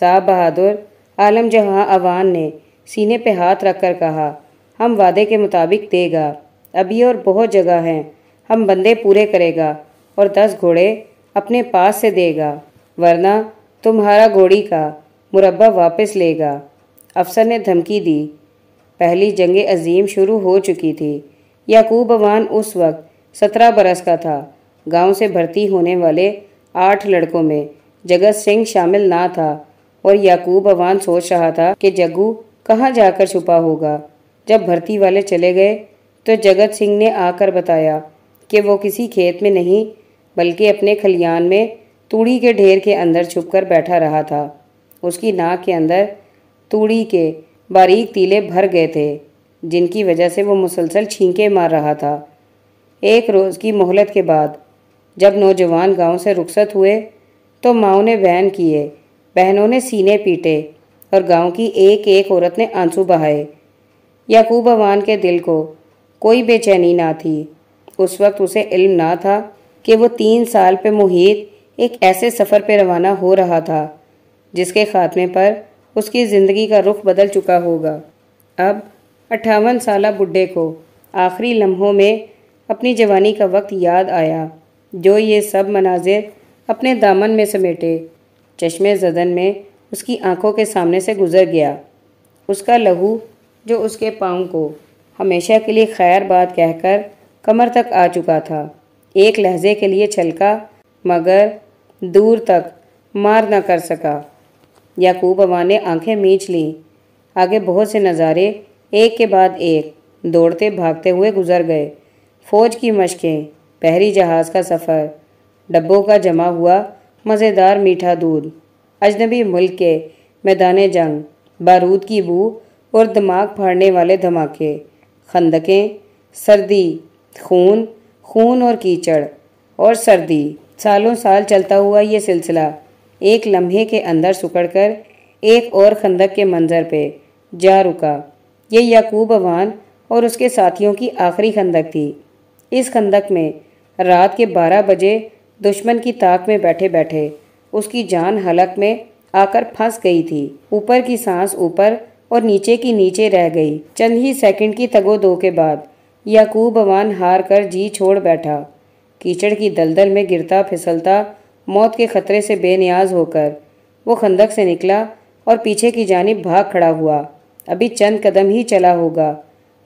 साहब बहादुर, आलम जहाँ अवान ने सीने पे हाथ रखकर कहा, हम वादे के मुताबिक देगा। अभी और बहुत जगह हैं। हम बंदे पूरे करेगा और दस घोड़े अपने पास से देगा। वरना तुम्हारा घोड़ी का मुरबा वापस लेगा। अफसर ने धमकी दी। पहली जंग अजीम शुरू हो चुकी थी। याकूब अवान उस वक्त सत्रह बरस का था। गाँव से भर्ती होने वाले आठ लड़कों में जगत सिंह शामिल ना था और याकूब अवान सोच रहा था कि जग्गू कहाँ जाकर छुपा होगा। जब भर्ती वाले चले गए तो जगत सिंह ने आकर बताया कि वो किसी खेत में नहीं, बल्कि अपने खलियान में तूड़ी के ढेर के अंदर छुपकर बैठा रहा था। उसकी नाक के अंदर तूड़ी के बारीक तीले भर गए थे। जिनकी वजह से वो मुसलसल छींके मार रहा था। एक रोज़ की मोहलत के बाद, जब नौजवान गाँव से रुखसत हुए तो माओ ने बहन किए। बहनों ने सीने पीटे और गाँव की एक एक औरत ने आँसू बहाए। याकूब अवान के दिल को कोई बेचैनी ना थी। उस वक्त उसे इल्म ना था कि वो तीन साल पे मुहित एक ऐसे सफ़र पे रवाना हो रहा था, जिसके खात्मे पर उसकी ज़िंदगी का रुख बदल चुका होगा। अब अट्ठावन साल बुढ़े को आखिरी लम्हों में अपनी जवानी का वक्त याद आया, जो ये सब मनाजिर अपने दामन में समेटे। चश्मे जदन में उसकी आँखों के सामने से गुजर गया। उसका लहू, जो उसके पाँव को हमेशा के लिए खैर बात कहकर कमर तक आ चुका था, एक लहजे के लिए छलका, मगर दूर तक मार न कर सका। याकूब अमा ने आँखें मींच लीं। आगे बहुत से नज़ारे एक के बाद एक, दौड़ते भागते हुए गुजर गए। फौज की मशकें, पहरी जहाज़ का सफ़र, डब्बों का जमा हुआ मज़ेदार मीठा दूध, अजनबी मुल्क के मैदान जंग, बारूद की बू और दिमाग फाड़ने वाले धमाके, खंदकें, सर्दी, खून खून और कीचड़, और सर्दी। सालों साल चलता हुआ ये सिलसिला एक लम्हे के अंदर सुकड़कर एक और खंदक के मंजर पे जा रुका। ये याकूब अवान और उसके साथियों की आखिरी खंदक थी। इस खंदक में रात के बारह बजे दुश्मन की ताक में बैठे बैठे उसकी जान हलक में आकर फंस गई थी। ऊपर की सांस ऊपर और नीचे की नीचे रह गई। चंद ही सेकंड की तगो दो के बाद याकूब अवान हार कर जी छोड़ बैठा। कीचड़ की दलदल में गिरता फिसलता मौत के खतरे से बेनियाज होकर वो खंदक से निकला और पीछे की जानिब भाग खड़ा हुआ। अभी चंद कदम ही चला होगा,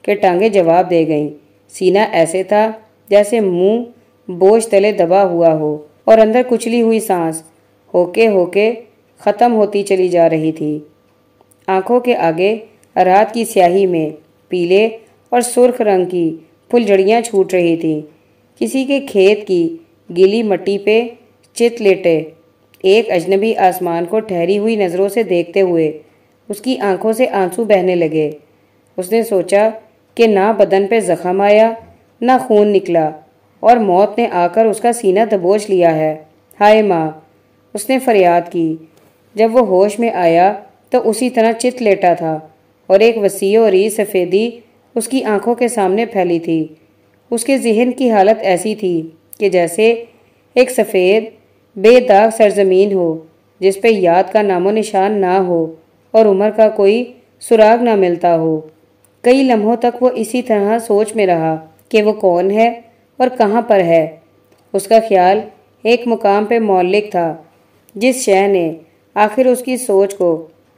कि टांगे जवाब दे गईं। सीना ऐसे था, जैसे मुँह बोझ तले दबा हुआ हो, और अंदर कुचली हुई सांस होके होके ख़त्म होती चली जा रही थी। आँखों के आगे रात की स्याही में पीले और सुर्ख रंग की फुलझड़ियाँ छूट रही थीं। किसी के खेत की गीली मट्टी पे चित लेटे, एक अजनबी आसमान को ठहरी हुई नज़रों से देखते हुए उसकी आँखों से आँसू बहने लगे। उसने सोचा कि ना बदन पे जख्म आया, ना खून निकला, और मौत ने आकर उसका सीना दबोच लिया है। हाय माँ, उसने फरियाद की। जब वो होश में आया तो उसी तरह चित लेटा था, और एक वसी और सफ़ेदी उसकी आँखों के सामने फैली थी। उसके जहन की हालत ऐसी थी कि जैसे एक सफ़ेद, बेदाग सरजमीन हो, जिस पे याद का नामो निशान ना हो और उम्र का कोई सुराग ना मिलता हो। कई लम्हों तक वो इसी तरह सोच में रहा कि वो कौन है और कहाँ पर है। उसका ख्याल एक मुकाम पे मौलिक था, जिस शह ने आखिर उसकी सोच को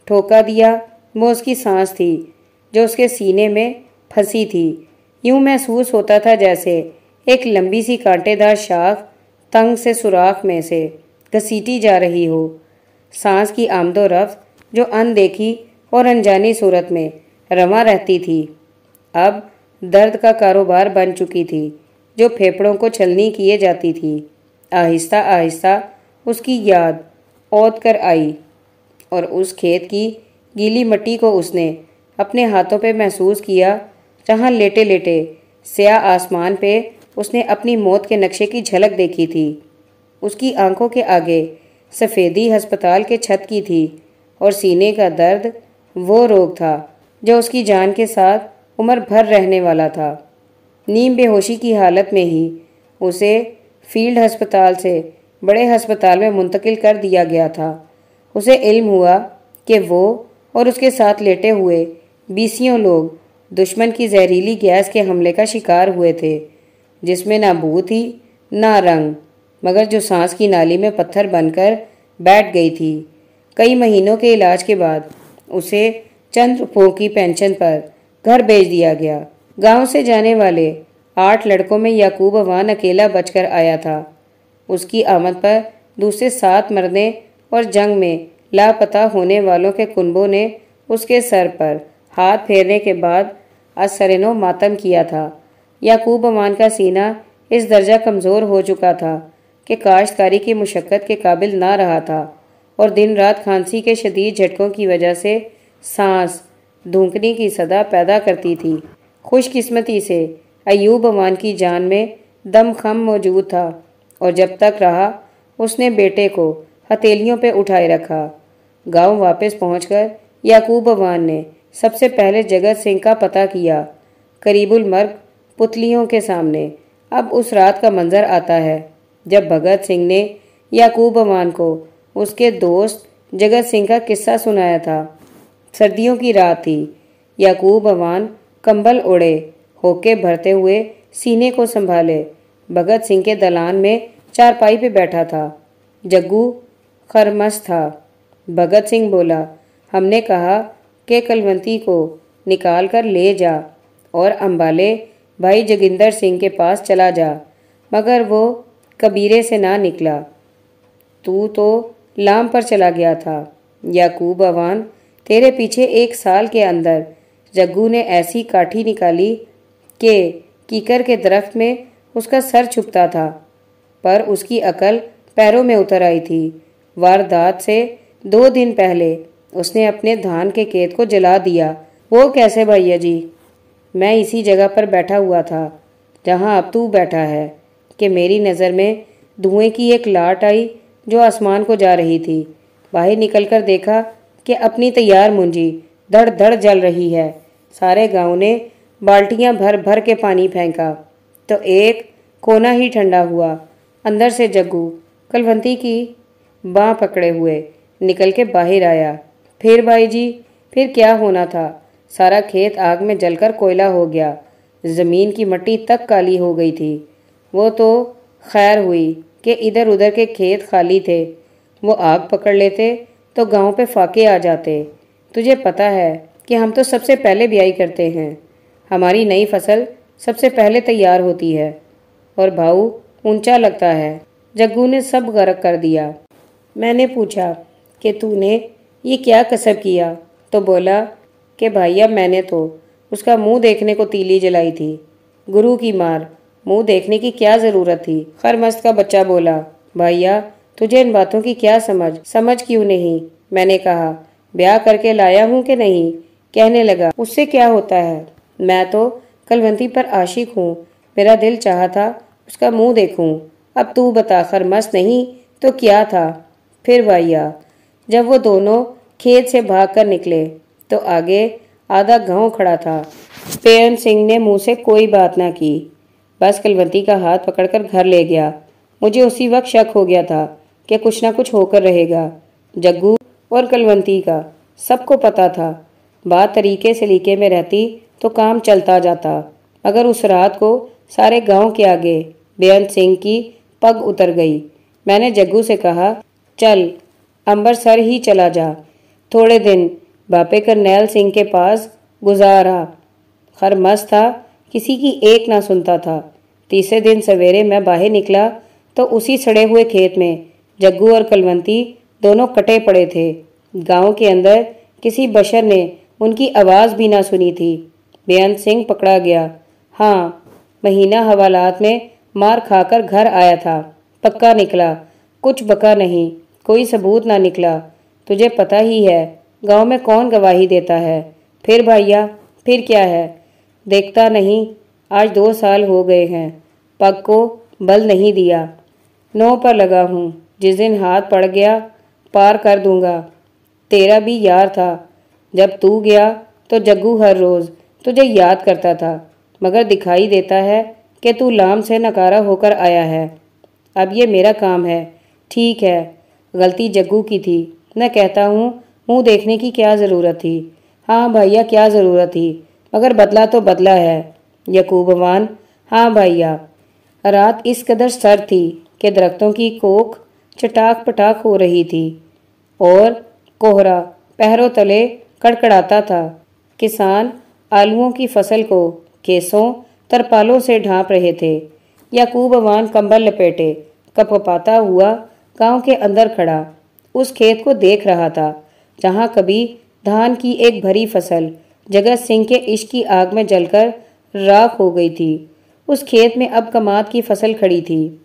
ठोका दिया। वो उसकी सांस थी, जो उसके सीने में फंसी थी। यूँ महसूस होता था जैसे एक लंबी सी कांटेदार शाख तंग से सुराख में से घसीटी जा रही हो। सांस की आमदो रफ्त जो अनदेखी और अनजानी सूरत में रमा रहती थी। अब दर्द का कारोबार बन चुकी थी, जो फेफड़ों को छलनी किए जाती थी। आहिस्ता आहिस्ता उसकी याद ओद कर आई और उस खेत की गीली मट्टी को उसने अपने हाथों पे महसूस किया, जहाँ लेटे लेटे स्याह आसमान पे उसने अपनी मौत के नक्शे की झलक देखी थी। उसकी आँखों के आगे सफ़ेदी अस्पताल के छत की थी और सीने का दर्द वो रोग था, जो उसकी जान के साथ उम्र भर रहने वाला था। नीम बेहोशी की हालत में ही उसे फ़ील्ड अस्पताल से बड़े अस्पताल में मुंतकिल कर दिया गया था। उसे इल्म हुआ कि वो और उसके साथ लेटे हुए बीसियों लोग दुश्मन की जहरीली गैस के हमले का शिकार हुए थे, जिसमें ना बू थी, ना रंग, मगर जो सांस की नाली में पत्थर बनकर बैठ गई थी। कई महीनों के इलाज के बाद उसे चंद रुपयों की पेंशन पर घर भेज दिया गया। गाँव से जाने वाले आठ लड़कों में याकूब अवान अकेला बचकर आया था। उसकी आमद पर दूसरे सात मरने और जंग में लापता होने वालों के कुनबों ने उसके सर पर हाथ फेरने के बाद असरनो मातम किया था। याकूब अमान का सीना इस दर्जा कमज़ोर हो चुका था कि काश्तकारी की मुशक्क़त के काबिल ना रहा था। और दिन रात खांसी के शदीद झटकों की वजह से सांस धूकने की सदा पैदा करती थी। खुशकिस्मती से अयूब अमान की जान में दम खम मौजूद था और जब तक रहा, उसने बेटे को हथेलियों पे उठाए रखा। गाँव वापस पहुंचकर याकूब अवान ने सबसे पहले जगत सिंह का पता किया। करीबुल मर्ग पुतलियों के सामने अब उस रात का मंजर आता है, जब भगत सिंह ने याकूब अवान को उसके दोस्त जगत सिंह का किस्सा सुनाया था। सर्दियों की रात थी। याकूब अवान कंबल ओढ़े, होके भरते हुए सीने को संभाले। भगत सिंह के दलान में चारपाई पे बैठा था। जग्गू खरमस था। भगत सिंह बोला, हमने कहा कि कलवंती को निकाल कर ले जा और अंबाले भाई जोगिंदर सिंह के पास चला जा, मगर वो कबीरे से ना निकला। तू तो लाम पर चला गया था। याकूब अवान, तेरे पीछे एक साल के अंदर, जग्गू ने ऐसी काठी निकाली कि कीकर के दरख्त में उसका सर छुपता था, पर उसकी अकल पैरों में उतर आई थी। वारदात से दो दिन पहले उसने अपने धान के खेत को जला दिया। वो कैसे भैया जी? मैं इसी जगह पर बैठा हुआ था, जहाँ अब तू बैठा है, कि मेरी नज़र में धुएँ की एक लाट आई जो आसमान को जा रही थी। बाहर निकलकर देखा कि अपनी तैयार मुंजी धड़ धड़ जल रही है। सारे गाँव ने बाल्टियाँ भर भर के पानी फेंका। तो एक कोना ही ठंडा हुआ। अंदर से जग्गू कलवंती की बाँ पकड़े हुए निकल के बाहर आया। फिर भाई जी, फिर क्या होना था? सारा खेत आग में जलकर कोयला हो गया। ज़मीन की मट्टी तक काली हो गई थी। वो तो खैर हुई। कि इधर उधर के खेत खाली थे। वो आग पकड़ लेते तो गाँव पे फाके आ जाते। तुझे पता है कि हम तो सबसे पहले ब्याई करते हैं। हमारी नई फ़सल सबसे पहले तैयार होती है। और भाऊ, ऊँचा लगता है। जग्गू ने सब गर्क कर दिया। मैंने पूछा कि तूने ये क्या कसब किया? तो बोला कि भैया मैंने तो उसका मुँह देखने को तीली जलाई थी। गुरु की मार मुँह देखने की क्या ज़रूरत थी? खरमस्त का बच्चा बोला भैया तुझे इन बातों की क्या समझ? समझ क्यों नहीं? मैंने कहा, ब्याह करके लाया हूँ कि नहीं? कहने लगा, उससे क्या होता है? मैं तो कलवंती पर आशिक हूँ। मेरा दिल चाहा था उसका मुँह देखूँ। अब तू बता खरमस नहीं तो क्या था? फिर भैया जब वो दोनों खेत से भागकर निकले तो आगे आधा गाँव खड़ा था। पेयन सिंह ने मुँह से कोई बात ना की। बस कलवंती का हाथ पकड़कर घर ले गया। मुझे उसी वक्त शक हो गया था कि कुछ ना कुछ होकर रहेगा। जग्गू और कलवंती का सबको पता था। बात तरीके से लीके में रहती तो काम चलता जाता। मगर उस रात को सारे गाँव के आगे बेअंत सिंह की पग उतर गई। मैंने जग्गू से कहा, चल अंबरसर ही चला जा। थोड़े दिन बापे करनैल सिंह के पास गुजारा खर मस्त था किसी की एक ना सुनता था। तीसरे दिन सवेरे मैं बाहर निकला तो उसी सड़े हुए खेत में जग्गू और कलवंती दोनों कटे पड़े थे। गाँव के अंदर किसी बशर ने उनकी आवाज़ भी ना सुनी थी। बेअंत सिंह पकड़ा गया। हाँ महीना हवालात में मार खाकर घर आया था। पक्का निकला। कुछ बका नहीं, कोई सबूत ना निकला। तुझे पता ही है, गाँव में कौन गवाही देता है? फिर भैया फिर क्या है? देखता नहीं। आज दो साल हो गए हैं। पग को बल नहीं दिया। नो पर लगा हूँ। जिस दिन हाथ पड़ गया, पार कर दूँगा। तेरा भी यार था। जब तू गया तो जग्गू हर रोज़ तुझे याद करता था। मगर दिखाई देता है कि तू लाम से नकारा होकर आया है। अब ये मेरा काम है। ठीक है। गलती जग्गू की थी। मैं कहता हूँ, मुँह देखने की क्या ज़रूरत थी? हाँ भैया, क्या ज़रूरत थी? मगर बदला तो बदला है यकूबवान हाँ भैया रात इस कदर सर थी कि दरख्तों की कोख चटाक पटाक हो रही थी और कोहरा पहरों तले कड़कड़ाता था। किसान आलुओं की फ़सल को केसों, तरपालों से ढांप रहे थे। याकूब अवान कंबल लपेटे, कपकपाता हुआ गाँव के अंदर खड़ा। उस खेत को देख रहा था, जहाँ कभी धान की एक भरी फ़सल जगत सिंह के इश्क की आग में जलकर राख हो गई थी। उस खेत में अब कमाद की फ़सल खड़ी थी।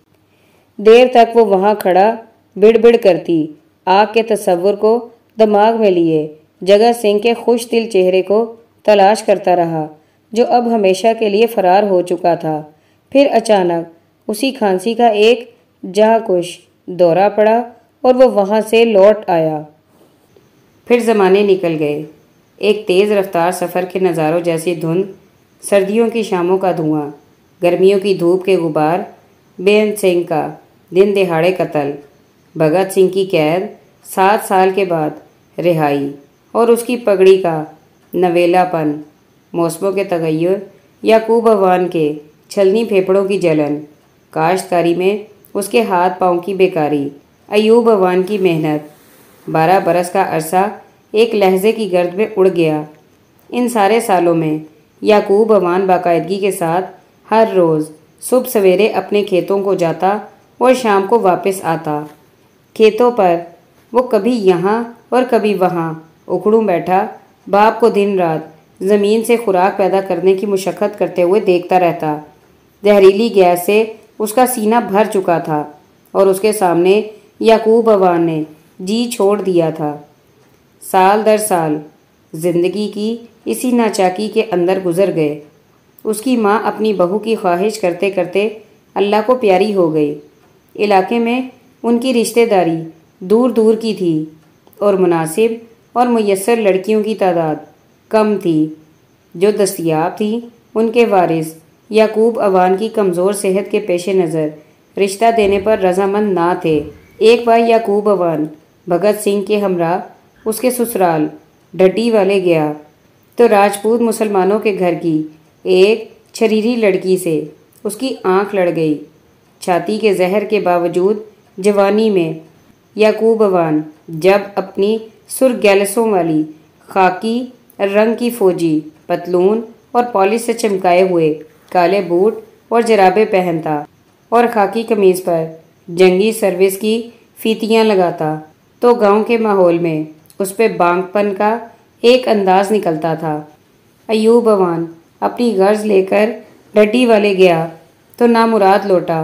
देर तक वो वहाँ खड़ा, बिड़बिड़ करती, आग के तस्वुर को दिमाग में लिए। जगत सिंह के खुश दिल चेहरे को तलाश करता रहा, जो अब हमेशा के लिए फरार हो चुका था। फिर अचानक उसी खांसी का एक जहाकुश दौरा पड़ा और वो वहाँ से लौट आया। फिर ज़माने निकल गए। एक तेज़ रफ्तार सफ़र के नज़ारों जैसी धुंध सर्दियों की शामों का धुआँ, गर्मियों की धूप के गुबार बेअंत सिंह का दिन दिहाड़े कत्ल, भगत सिंह की कैद, सात साल के बाद रिहाई और उसकी पगड़ी का नवेलापन, मौसमों के तगैर याकूब अवान के छलनी फेफड़ों की जलन, काश्तकारी में उसके हाथ पाँव की बेकारी, अयूब अवान की मेहनत, बारह बरस का अरसा एक लहजे की गर्द में उड़ गया। इन सारे सालों में याकूब अवान बाकायदगी के साथ हर रोज़ सुबह सवेरे अपने खेतों को जाता और शाम को वापस आता। खेतों पर वो कभी यहाँ और कभी वहाँ उखड़ूँ बैठा, बाप को दिन रात ज़मीन से खुराक पैदा करने की मुशक्क़त करते हुए देखता रहता। जहरीली गैस से उसका सीना भर चुका था और उसके सामने याकूब अवान ने जी छोड़ दिया था। साल दर साल, ज़िंदगी की इसी नाचाकी के अंदर गुजर गए। उसकी माँ अपनी बहू की ख्वाहिश करते करते अल्लाह को प्यारी हो गई। इलाके में उनकी रिश्तेदारी दूर दूर की थी और मुनासिब और मैसर लड़कियों की तादाद कम थी। जो दस्तियाब थी, उनके वारिस याकूब अवान की कमज़ोर सेहत के पेश नज़र रिश्ता देने पर रजामंद ना थे। एक बार याकूब अवान भगत सिंह के हमरा उसके ससुराल ढड्डी वाले गया। तो राजपूत मुसलमानों के घर की एक छरीरी लड़की से उसकी आँख लड़ गई। छाती के जहर के बावजूद जवानी में याकूब अवान जब अपनी सुर गैलसों वाली खाकी, रंग की फौजी, पतलून और पॉलिश से चमकाए हुए काले बूट और जराबे पहनता और खाकी कमीज पर जंगी सर्विस की फीतियाँ लगाता तो गाँव के माहौल में उस पर बांगपन का एक अंदाज निकलता था। अयूब अवान अपनी गर्ज लेकर डड्डी वाले गया तो नामुराद लौटा।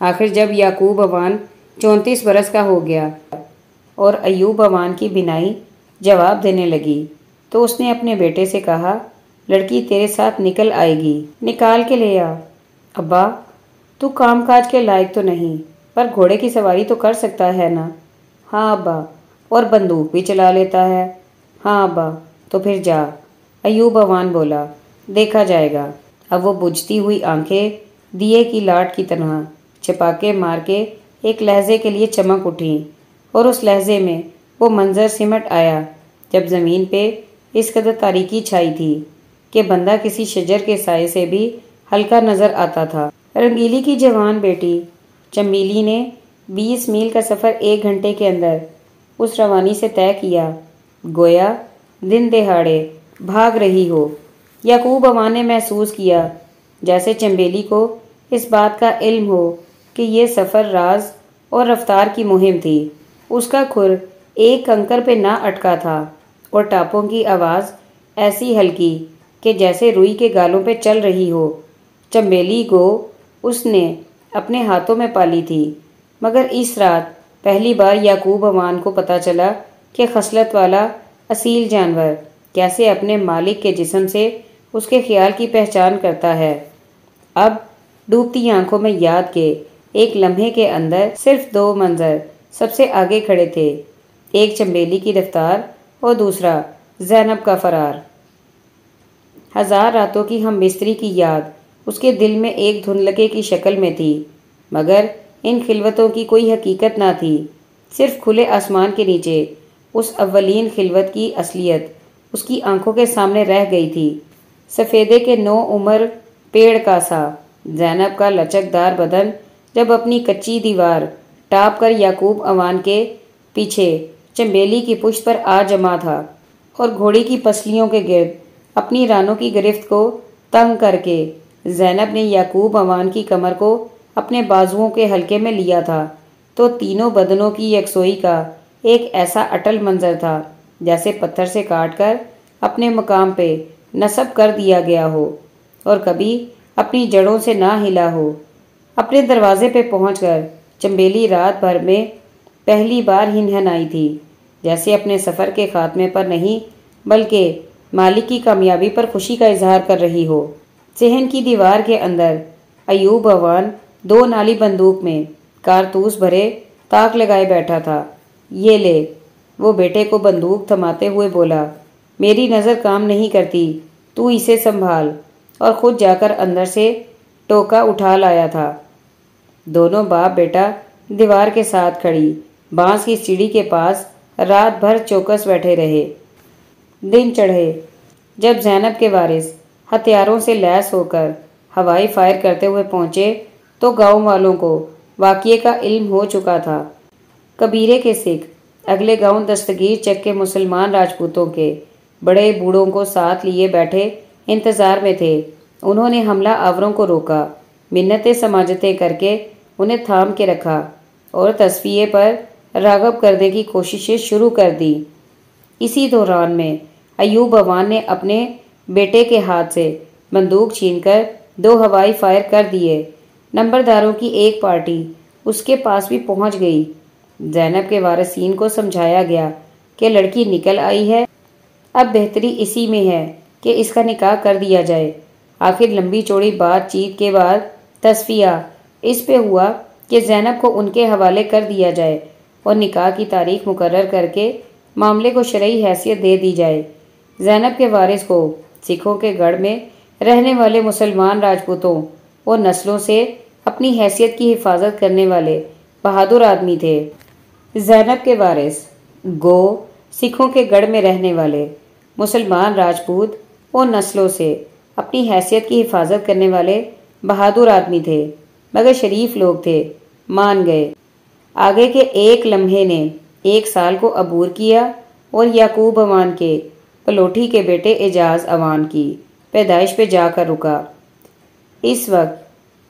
आखिर जब याकूब अवान चौंतीस बरस का हो गया और अयूब अवान की बिनाई जवाब देने लगी तो उसने अपने बेटे से कहा, लड़की, तेरे साथ निकल आएगी। निकाल के ले आ। अब्बा, तू कामकाज के लायक तो नहीं, पर घोड़े की सवारी तो कर सकता है ना? हाँ अब्बा। और बंदूक भी चला लेता है। हाँ अब्बा। तो फिर जा। अयूब अवान बोला, देखा जाएगा। अब वो बुझती हुई आँखें दिए की लाट की तरह छिपाके मार के एक लहजे के लिए चमक उठी और उस लहजे में वो मंजर सिमट आया जब ज़मीन पे इस कदर तारीकी छाई थी कि बंदा किसी शजर के साय से भी हल्का नज़र आता था। रंगीली की जवान बेटी, चमेली ने बीस मील का सफ़र एक घंटे के अंदर उस रवानी से तय किया, गोया, दिन दिहाड़े, भाग रही हो। याकूब अमा ने महसूस किया, जैसे चंबेली को इस बात का इल्म हो कि यह सफ़र राज और रफ्तार की मुहिम थी। उसका खुर एक कंकर पे ना अटका था और टापों की आवाज़ ऐसी हल्की कि जैसे रुई के गालों पे चल रही हो। चंबेली को उसने अपने हाथों में पाली थी, मगर इस रात पहली बार याकूब अमान को पता चला कि खसलत वाला असील जानवर कैसे अपने मालिक के जिसम से उसके ख्याल की पहचान करता है। अब डूबती आँखों में याद के एक लम्हे के अंदर सिर्फ़ दो मंजर सबसे आगे खड़े थे, एक चंबेली की रफ्तार और दूसरा जैनब का फरार। हज़ार रातों की हम बिस्तरी की याद उसके दिल में एक धुंधलके की शक्ल में थी, मगर इन खिलवतों की कोई हकीकत ना थी। सिर्फ़ खुले आसमान के नीचे, उस अव्वलीन खिलवत की असलियत उसकी आँखों के सामने रह गई थी। सफ़ेदे के नो उम्र पेड़ का सा, जैनब का लचकदार बदन जब अपनी कच्ची दीवार टाप कर याकूब अवान के पीछे चंबेली की पुष्ट पर आ जमा था और घोड़ी की पसलियों के गिर्द अपनी रानों की गिरफ्त को तंग करके जैनब ने याकूब अवान की कमर को अपने बाजुओं के हल्के में लिया था। तो तीनों बदनों की यकसोई का एक ऐसा अटल मंजर था, जैसे पत्थर से काट कर अपने मकाम पे नसब कर दिया गया हो और कभी अपनी जड़ों से ना हिला हो। अपने दरवाजे पे पहुंचकर चंबेली रात भर में पहली बार हिनहन आई थी, जैसे अपने सफ़र के खात्मे पर नहीं, बल्कि मालिक की कामयाबी पर खुशी का इजहार कर रही हो। सहन की दीवार के अंदर अयूब अवान दो नाली बंदूक में कारतूस भरे ताक लगाए बैठा था। ये ले। वो बेटे को बंदूक थमाते हुए बोला, मेरी नज़र काम नहीं करती, तू इसे संभाल। और खुद जाकर अंदर से टोका उठा लाया था। दोनों बाप बेटा दीवार के साथ खड़ी, बाँस की सीढ़ी के पास रात भर चौकस बैठे रहे। दिन चढ़े, जब जैनब के वारिस हथियारों से लैस होकर हवाई फायर करते हुए पहुँचे तो गाँव वालों को वाक्य का इल्म हो चुका था। कबीरे के सिख अगले गाँव दस्तगीर चक के मुसलमान राजपूतों के बड़े बूढ़ों को साथ लिए बैठे इंतज़ार में थे। उन्होंने हमला आवरों को रोका, मिन्नतें समाजतें करके उन्हें थाम के रखा और तस्वीर पर रागब करने की कोशिशें शुरू कर दी। इसी दौरान में अयूब अवान ने अपने बेटे के हाथ से बंदूक छीनकर दो हवाई फायर कर दिए। नंबरदारों की एक पार्टी उसके पास भी पहुँच गई। जैनब के वारसीन को समझाया गया कि लड़की निकल आई है। अब बेहतरी इसी में है कि इसका निकाह कर दिया जाए। आखिर लंबी चौड़ी बातचीत के बाद तस्फिया इस पे हुआ कि जैनब को उनके हवाले कर दिया जाए और निकाह की तारीख मुकर करके मामले को शरई हैसियत दे दी जाए। जैनब के वारिस को सिखों के गढ़ में रहने वाले मुसलमान राजपूतों और नस्लों से अपनी हैसियत की हिफाजत करने वाले बहादुर आदमी थे। जैनब के वारिस, गो, सिखों के गढ़ में रहने वाले मुसलमान राजपूत और नस्लों से अपनी हैसियत की हिफाजत करने वाले बहादुर आदमी थे, मगर शरीफ लोग थे, मान गए। आगे के एक लम्हे ने एक साल को अबूर किया और याकूब अवान के पलोठी के बेटे एजाज अवान की पैदाइश पे जाकर रुका। इस वक्त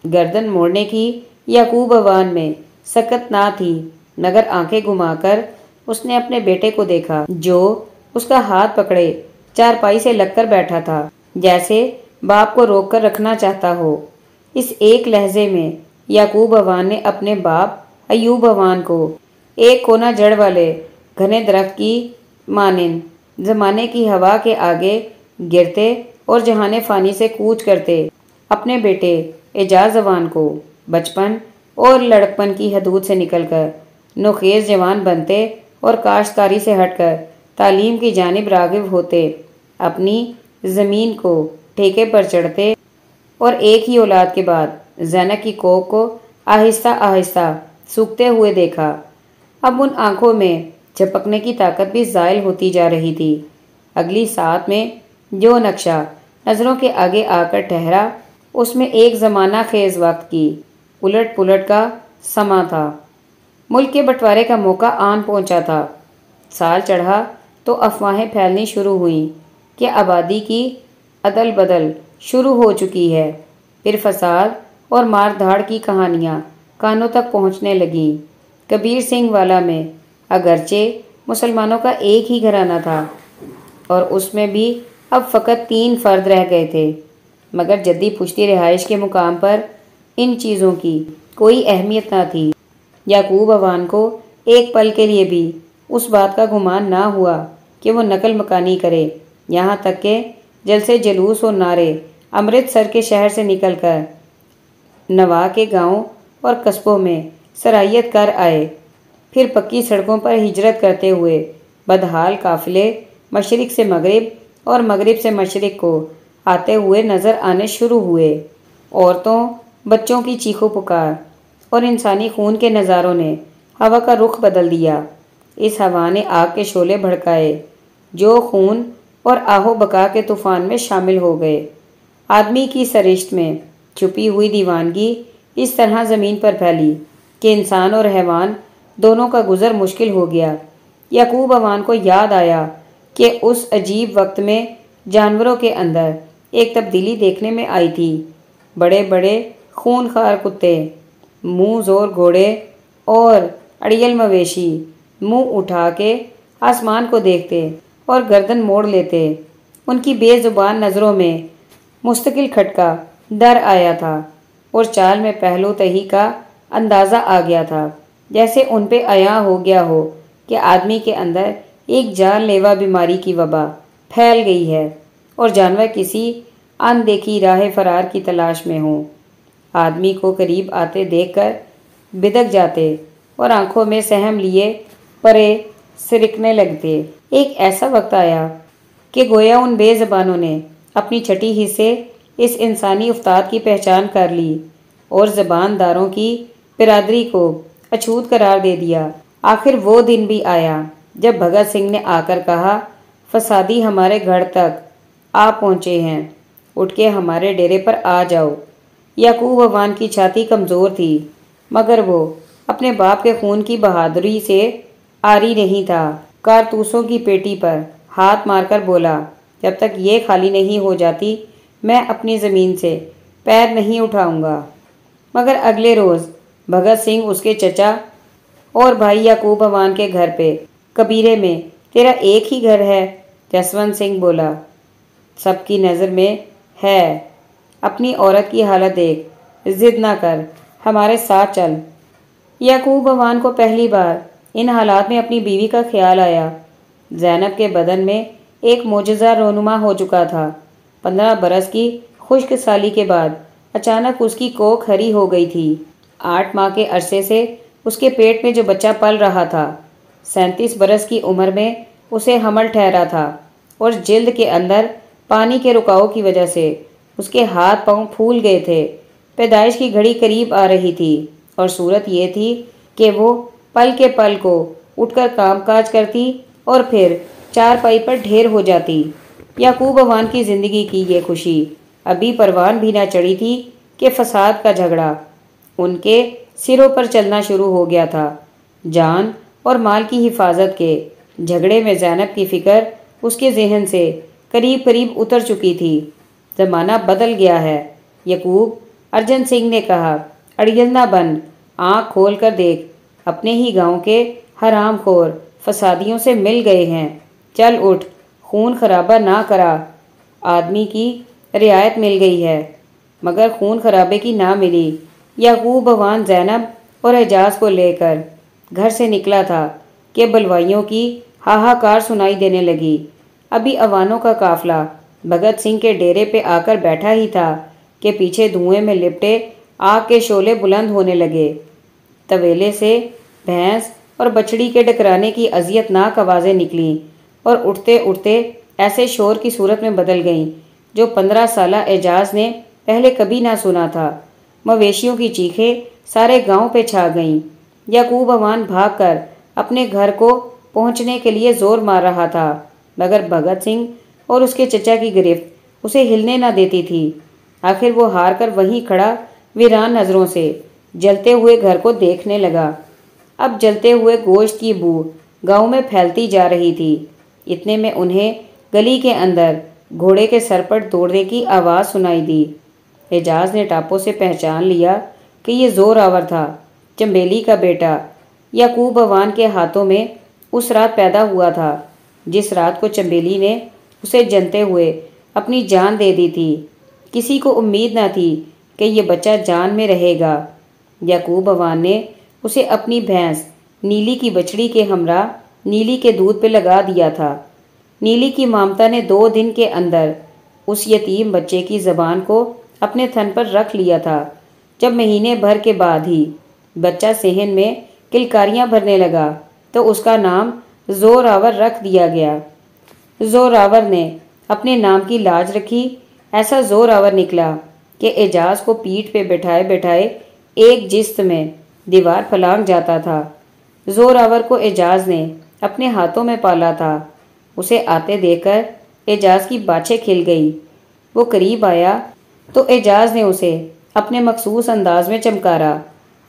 गर्दन मोड़ने की, याकूब अवान में सकत ना थी, मगर आँखें घुमाकर उसने अपने बेटे को देखा, जो उसका हाथ पकड़े, चारपाई से लगकर बैठा था, जैसे बाप को रोक कर रखना चाहता हो। इस एक लहजे में याकूब अवान ने अपने बाप, अयूब भवान को एक कोना जड़ वाले घने दरख्त की मानिन, जमाने की हवा के आगे गिरते और जहाने फानी से कूच करते, अपने बेटे एजाज जवान को बचपन और लड़कपन की हदूद से निकलकर नोखेज जवान बनते और काश्तकारी से हटकर तालीम की जानब रागिब होते, अपनी ज़मीन को ठेके पर चढ़ते और एक ही औलाद के बाद जैनक की कोक को आहिस्ता आहिस्ता सूखते हुए देखा। अब उन आँखों में झपकने की ताकत भी जायल होती जा रही थी। अगली साथ में जो नक्शा नज़रों के आगे आकर ठहरा उसमें एक ज़माना खेज वक्त की। उलट पुलट का समा था। मुल्क के बंटवारे का मौका आन पहुँचा था। साल चढ़ा तो अफवाहें फैलनी शुरू हुई कि आबादी की अदल बदल शुरू हो चुकी है। फिर फसाद और मार धाड़ की कहानियाँ कानों तक पहुँचने लगी। कबीर सिंह वाला में अगरचे मुसलमानों का एक ही घराना था और उसमें भी अब फ़कत तीन फ़र्द रह गए थे। मगर जद्दी पुश्ती रिहाइश के मुकाम पर इन चीज़ों की कोई अहमियत ना थी। याकूब अवान को एक पल के लिए भी उस बात का गुमान ना हुआ कि वो नकल मकानी करे। यहाँ तक के जलसे जलूस और नारे अमृतसर के शहर से निकलकर नवा के गाँव और कस्बों में सरायत कर आए। फिर पक्की सड़कों पर हिजरत करते हुए बदहाल काफिले मशरक से मगरब और मगरब से मशरक को आते हुए नज़र आने शुरू हुए। औरतों, बच्चों की चीखों पुकार और इंसानी खून के नज़ारों ने हवा का रुख बदल दिया। इस हवा ने आग के शोले भड़काए, जो खून और आहो बका के तूफ़ान में शामिल हो गए। आदमी की सरिश्त में छुपी हुई दीवानगी इस तरह ज़मीन पर फैली कि इंसान और हैवान दोनों का गुज़र मुश्किल हो गया। यकूब अवान को याद आया कि उस अजीब वक्त में जानवरों के अंदर एक तब्दीली देखने में आई थी। बड़े बड़े खून खार कुत्ते, मुँह ज़ोर घोड़े और अड़ियल मवेशी, मुँह उठा के आसमान को देखते और गर्दन मोड़ लेते। उनकी बेजुबान नज़रों में मुस्तकिल खटका डर आया था और चाल में पहलू तही का अंदाज़ा आ गया था। जैसे उन पे आया हो गया हो कि आदमी के अंदर एक जानलेवा बीमारी की वबा फैल गई है और जानवर किसी अनदेखी राह फरार की तलाश में हूँ। आदमी को करीब आते देखकर बिदक जाते और आँखों में सहम लिए परे सिरकने लगते। एक ऐसा वक्त आया कि गोया उन बेजबानों ने अपनी छठी हिस्से इस इंसानी उफ्ताद की पहचान कर ली और जबानदारों की बिरादरी को अछूत करार दे दिया। आखिर वो दिन भी आया जब भगत सिंह ने आकर कहा, फसादी हमारे घर तक आ पहुँचे हैं। उठ के हमारे डेरे पर आ जाओ। याकूब अवान की छाती कमज़ोर थी, मगर वो अपने बाप के खून की बहादुरी से आरी नहीं था। कारतूसों की पेटी पर हाथ मारकर बोला, जब तक ये खाली नहीं हो जाती, मैं अपनी ज़मीन से पैर नहीं उठाऊँगा। मगर अगले रोज़ भगत सिंह उसके चचा और भाई याकूब अवान के घर पे, कबीरे में, तेरा एक ही घर है? जसवंत सिंह बोला, सबकी नज़र में है। अपनी औरत की हालत देख। जिद ना कर। हमारे साथ चल। याकूब अवान को पहली बार इन हालात में अपनी बीवी का ख्याल आया। जैनब के बदन में एक मोजा रोनुमा हो चुका था। पंद्रह बरस की खुश्क साली के बाद अचानक उसकी कोख हरी हो गई थी। आठ माह के अरसे से उसके पेट में जो बच्चा पल रहा था, सैंतीस बरस की उम्र में उसे हमल ठहरा था और जिल्द के अंदर पानी के रुकाव की वजह से उसके हाथ पाँव फूल गए थे। पैदाइश की घड़ी करीब आ रही थी और सूरत ये थी कि वो पल के पल को उठकर कामकाज करती और फिर चार पाई पर ढेर हो जाती। याकूब अवान की ज़िंदगी की ये खुशी अभी परवान भी ना चढ़ी थी कि फसाद का झगड़ा उनके सिरों पर चलना शुरू हो गया था। जान और माल की हिफाजत के झगड़े में जैनब की फ़िक्र उसके जहन से करीब करीब उतर चुकी थी। ज़माना बदल गया है। यकूब, अर्जन सिंह ने कहा, अड़ियल बन, आँख खोल कर देख। अपने ही गाँव के हराम खोर फसादियों से मिल गए हैं। चल उठ, खून खराबा ना करा। आदमी की रियायत मिल गई है, मगर खून खराबे की ना मिली। याकूब भवान जैनब और एजाज को लेकर घर से निकला था कि बलवाइयों की हाहाकार सुनाई देने लगी। अभी अवानों का काफला। भगत सिंह के डेरे पे आकर बैठा ही था कि पीछे धुएँ में लिपटे आग के शोले बुलंद होने लगे। तवेले से भैंस और बछड़ी के डकराने की अजियतनाक आवाज़ें निकलीं और उठते उठते ऐसे शोर की सूरत में बदल गईं, जो पंद्रह साल एजाज ने पहले कभी ना सुना था। मवेशियों की चीखें सारे गाँव पे छा गईं। याकूब अवान भागकर अपने घर को पहुँचने के लिए ज़ोर मार रहा था। मगर भगत सिंह और उसके चचा की गिरफ्त उसे हिलने ना देती थी। आखिर वो हार कर वहीं खड़ा वीरान नज़रों से, जलते हुए घर को देखने लगा। अब जलते हुए गोश्त की बू गाँव में फैलती जा रही थी। इतने में उन्हें गली के अंदर घोड़े के सर पर दौड़ने की आवाज़ सुनाई दी। एजाज ने टापो से पहचान लिया कि ये ज़ोर आवर था। चंबेली का बेटा याकूब अवान के हाथों में उस रात पैदा हुआ था। जिस रात को चंबेली ने उसे जनते हुए अपनी जान दे दी थी, किसी को उम्मीद न थी कि यह बच्चा जान में रहेगा। याकूब अवान ने उसे अपनी भैंस, नीली की बछड़ी के हमरा, नीली के दूध पे लगा दिया था। नीली की मामता ने दो दिन के अंदर उस यतीम बच्चे की जबान को अपने थन पर रख लिया था, जब महीने भर के बाद ही बच्चा सेहन में किलकारियाँ भरने लगा तो उसका नाम जोरावर रख दिया गया। जोरावर ने अपने नाम की लाज रखी। ऐसा जोरावर निकला कि एजाज को पीठ पे बैठाए बैठाए एक जिस्त में दीवार फलांग जाता था। जोरावर को एजाज ने अपने हाथों में पाला था। उसे आते देखकर एजाज की बाछे खिल गई। वो करीब आया तो एजाज ने उसे अपने मखसूस अंदाज में चमकारा।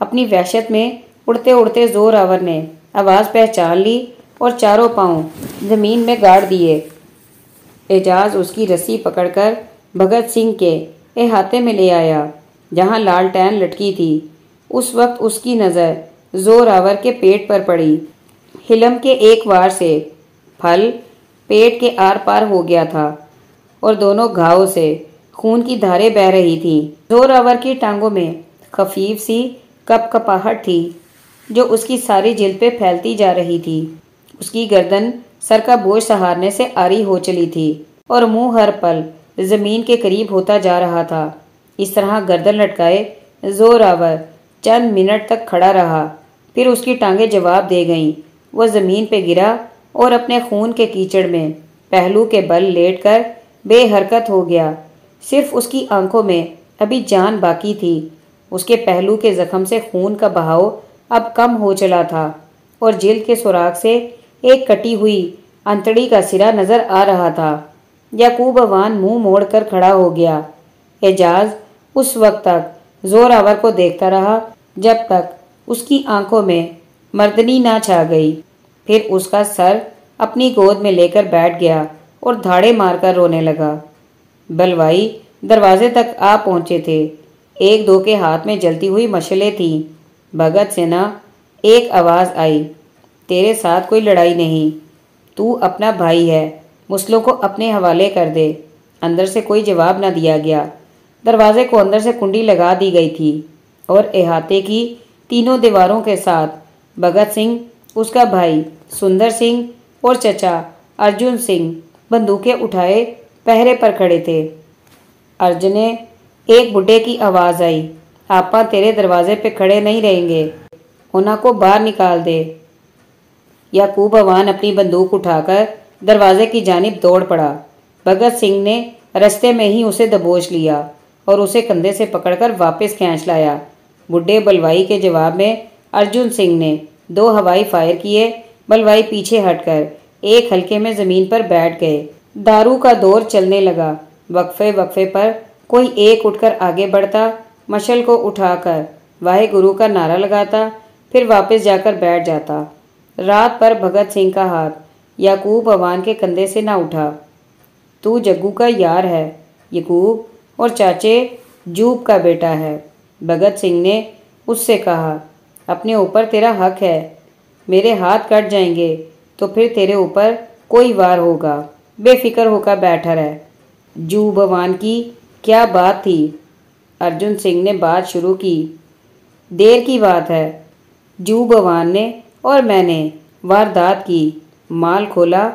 अपनी वहशत में उड़ते उड़ते जोरावर ने आवाज़ पहचान ली और चारों पाँव ज़मीन में गाड़ दिए। एजाज उसकी रस्सी पकड़कर भगत सिंह के अहाते में ले आया, जहाँ लालटेन लटकी थी। उस वक्त उसकी नज़र जोरावर के पेट पर पड़ी। हिलम के एक वार से फल पेट के आर पार हो गया था और दोनों घावों से खून की धारें बह रही थी। जोरावर की टांगों में खफीफ सी कप कपाहट थी, जो उसकी सारी जिल पे फैलती जा रही थी। उसकी गर्दन सर का बोझ सहारने से आरी हो चली थी और मुँह हर पल ज़मीन के करीब होता जा रहा था। इस तरह गर्दन लटकाए जोरावर चंद मिनट तक खड़ा रहा। फिर उसकी टांगे जवाब दे गईं। वह ज़मीन पे गिरा और अपने खून के कीचड़ में पहलू के बल लेटकर बेहरकत हो गया। सिर्फ़ उसकी आँखों में अभी जान बाकी थी। उसके पहलू के जख्म से खून का बहाव अब कम हो चला था और जेल के सुराख से एक कटी हुई अंतड़ी का सिरा नज़र आ रहा था। याकूब अवान मुँह मोड़कर खड़ा हो गया। एजाज उस वक्त तक जोरावर को देखता रहा, जब तक उसकी आँखों में मर्दनी ना छा गई। फिर उसका सर अपनी गोद में लेकर बैठ गया और धाड़े मारकर रोने लगा। बलवाई दरवाजे तक आ पहुँचे थे। एक दो के हाथ में जलती हुई मशलें थी। भगत सिन्हा एक आवाज़ आई। तेरे साथ कोई लड़ाई नहीं। तू अपना भाई है। मुस्लों को अपने हवाले कर दे। अंदर से कोई जवाब ना दिया गया। दरवाजे को अंदर से कुंडी लगा दी गई थी और अहाते की तीनों दीवारों के साथ भगत सिंह, उसका भाई सुंदर सिंह और चचा अर्जुन सिंह बंदूकें उठाए पहरे पर खड़े थे। अर्जने एक बुढ़े की आवाज़ आई, आपा तेरे दरवाजे पे खड़े नहीं रहेंगे। उन्हा को बाहर निकाल दे। याकूब अवान अपनी बंदूक उठाकर दरवाजे की जानिब दौड़ पड़ा। भगत सिंह ने रस्ते में ही उसे दबोच लिया और उसे कंधे से पकड़कर वापस खींच लाया। बुढ़े बलवाई के जवाब में अर्जुन सिंह ने दो हवाई फायर किए, बलवाई पीछे हटकर एक हल्के में ज़मीन पर बैठ गए। दारू का दौर चलने लगा। वक्फे वक्फे पर कोई एक उठकर आगे बढ़ता, मशल को उठाकर वाहे गुरु का नारा लगाता, फिर वापस जाकर बैठ जाता। रात पर भगत सिंह का हाथ, याकूब अवान के कंधे से ना उठा। तू जग्गू का यार है, यकूब, और चाचे जूब का बेटा है। भगत सिंह ने उससे कहा, अपने ऊपर तेरा हक है। मेरे हाथ कट जाएँगे तो फिर तेरे ऊपर कोई वार होगा। बेफिक्र होकर बैठा रहे। जू भवान की क्या बात थी? अर्जुन सिंह ने बात शुरू की। देर की बात है। जू बवान ने और मैंने वारदात की। माल खोला।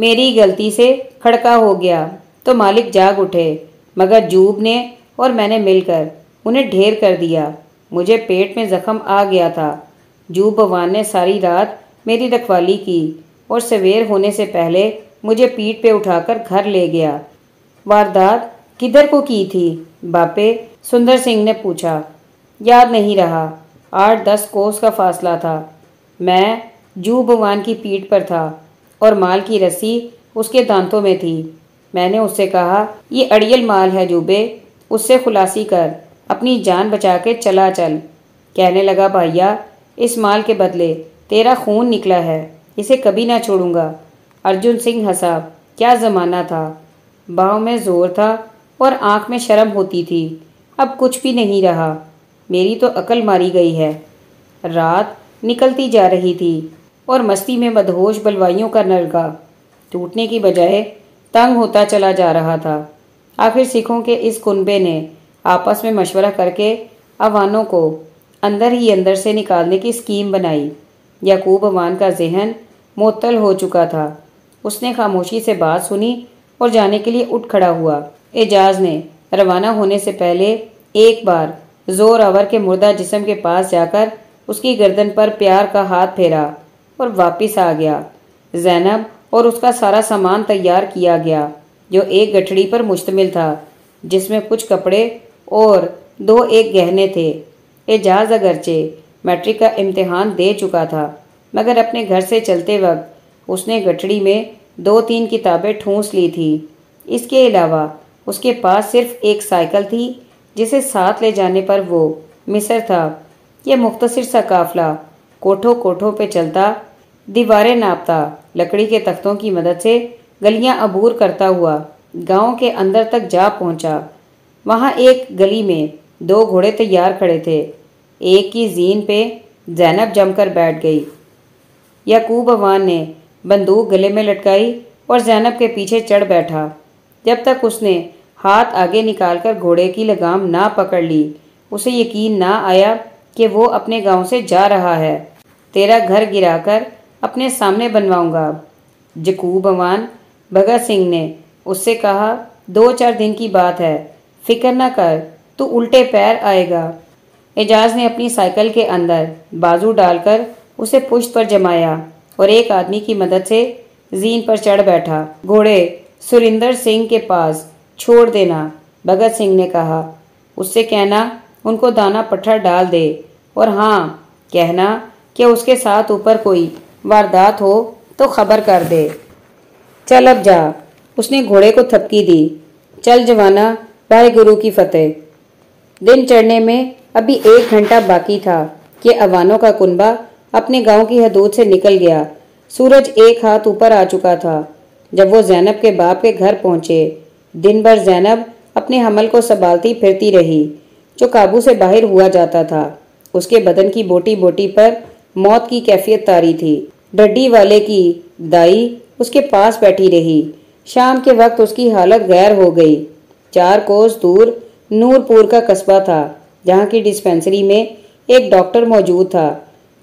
मेरी गलती से खड़का हो गया। तो मालिक जाग उठे। मगर जूब ने और मैंने मिलकर उन्हें ढेर कर दिया। मुझे पेट में जख्म आ गया था। जूब बवान ने सारी रात मेरी रखवाली की और सवेर होने से पहले मुझे पीठ पे उठाकर घर ले गया। वारदात किधर को की थी? बापे, सुंदर सिंह ने पूछा। याद नहीं रहा। आठ दस कोस का फासला था। मैं जू भगवान की पीठ पर था और माल की रस्सी उसके दांतों में थी। मैंने उससे कहा, ये अड़ियल माल है जूबे, उससे खुलासी कर, अपनी जान बचा के चला चल। कहने लगा भैया इस माल के बदले तेरा खून निकला है, इसे कभी ना छोड़ूँगा। अर्जुन सिंह हंसा, क्या ज़माना था। बाहों में ज़ोर था और आँख में शर्म होती थी, अब कुछ भी नहीं रहा। मेरी तो अकल मारी गई है। रात निकलती जा रही थी और मस्ती में मदहोश बलवाइयों का नलका टूटने की बजाय तंग होता चला जा रहा था। आखिर सिखों के इस कुनबे ने आपस में मशवरा करके अवानों को अंदर ही अंदर से निकालने की स्कीम बनाई। याकूब अवान का जहन मोतल हो चुका था। उसने खामोशी से बात सुनी और जाने के लिए उठ खड़ा हुआ। एजाज ने रवाना होने से पहले एक बार ज़ोर आवर के मुर्दा जिसम के पास जाकर उसकी गर्दन पर प्यार का हाथ फेरा और वापस आ गया। जैनब और उसका सारा सामान तैयार किया गया, जो एक गठड़ी पर मुश्तमिल था, जिसमें कुछ कपड़े और दो एक गहने थे। एजाज अगरचे मैट्रिक का इम्तिहान दे चुका था, मगर अपने घर से चलते वक्त उसने गठड़ी में दो तीन किताबें ठूंस ली थी। इसके अलावा उसके पास सिर्फ़ एक साइकिल थी, जिसे साथ ले जाने पर वो मिसर था। यह मुख्तसर सा काफला कोठों कोठों पे चलता, दीवारें नापता, लकड़ी के तख्तों की मदद से गलियाँ अबूर करता हुआ गाँव के अंदर तक जा पहुँचा। वहाँ एक गली में दो घोड़े तैयार खड़े थे। एक की जीन पे जैनब जमकर बैठ गई। याकूब अवान ने बंदूक गले में लटकाई और जैनब के पीछे चढ़ बैठा। जब तक उसने हाथ आगे निकालकर घोड़े की लगाम ना पकड़ ली, उसे यकीन ना आया कि वो अपने गाँव से जा रहा है। तेरा घर गिराकर अपने सामने बनवाऊँगा। जकूब अवान, भगत सिंह ने उससे कहा, दो चार दिन की बात है। फ़िक्र न कर, तू उल्टे पैर आएगा एजाज ने अपनी साइकिल के अंदर बाजू डालकर उसे पुश्त पर जमाया और एक आदमी की मदद से जीन पर चढ़ बैठा। घोड़े, सुरिंदर सिंह के पास छोड़ देना, भगत सिंह ने कहा। उससे कहना, उनको दाना पत्थर डाल दे। और हाँ कहना कि उसके साथ ऊपर कोई वारदात हो तो खबर कर दे। चल अब जा। उसने घोड़े को थपकी दी। चल जवाना भाई गुरु की फतेह। दिन चढ़ने में अभी एक घंटा बाकी था कि अवानों का कुनबा अपने गाँव की हदूद से निकल गया। सूरज एक हाथ ऊपर आ चुका था। जब वो जैनब के बाप के घर पहुँचे दिन भर जैनब अपने हमल को संभालती फिरती रही, जो काबू से बाहर हुआ जाता था। उसके बदन की बोटी बोटी पर मौत की कैफियत तारी थी। डड्डी वाले की दाई उसके पास बैठी रही। शाम के वक्त उसकी हालत गैर हो गई। चार कोस दूर नूरपुर का कस्बा था, जहाँ की डिस्पेंसरी में एक डॉक्टर मौजूद था।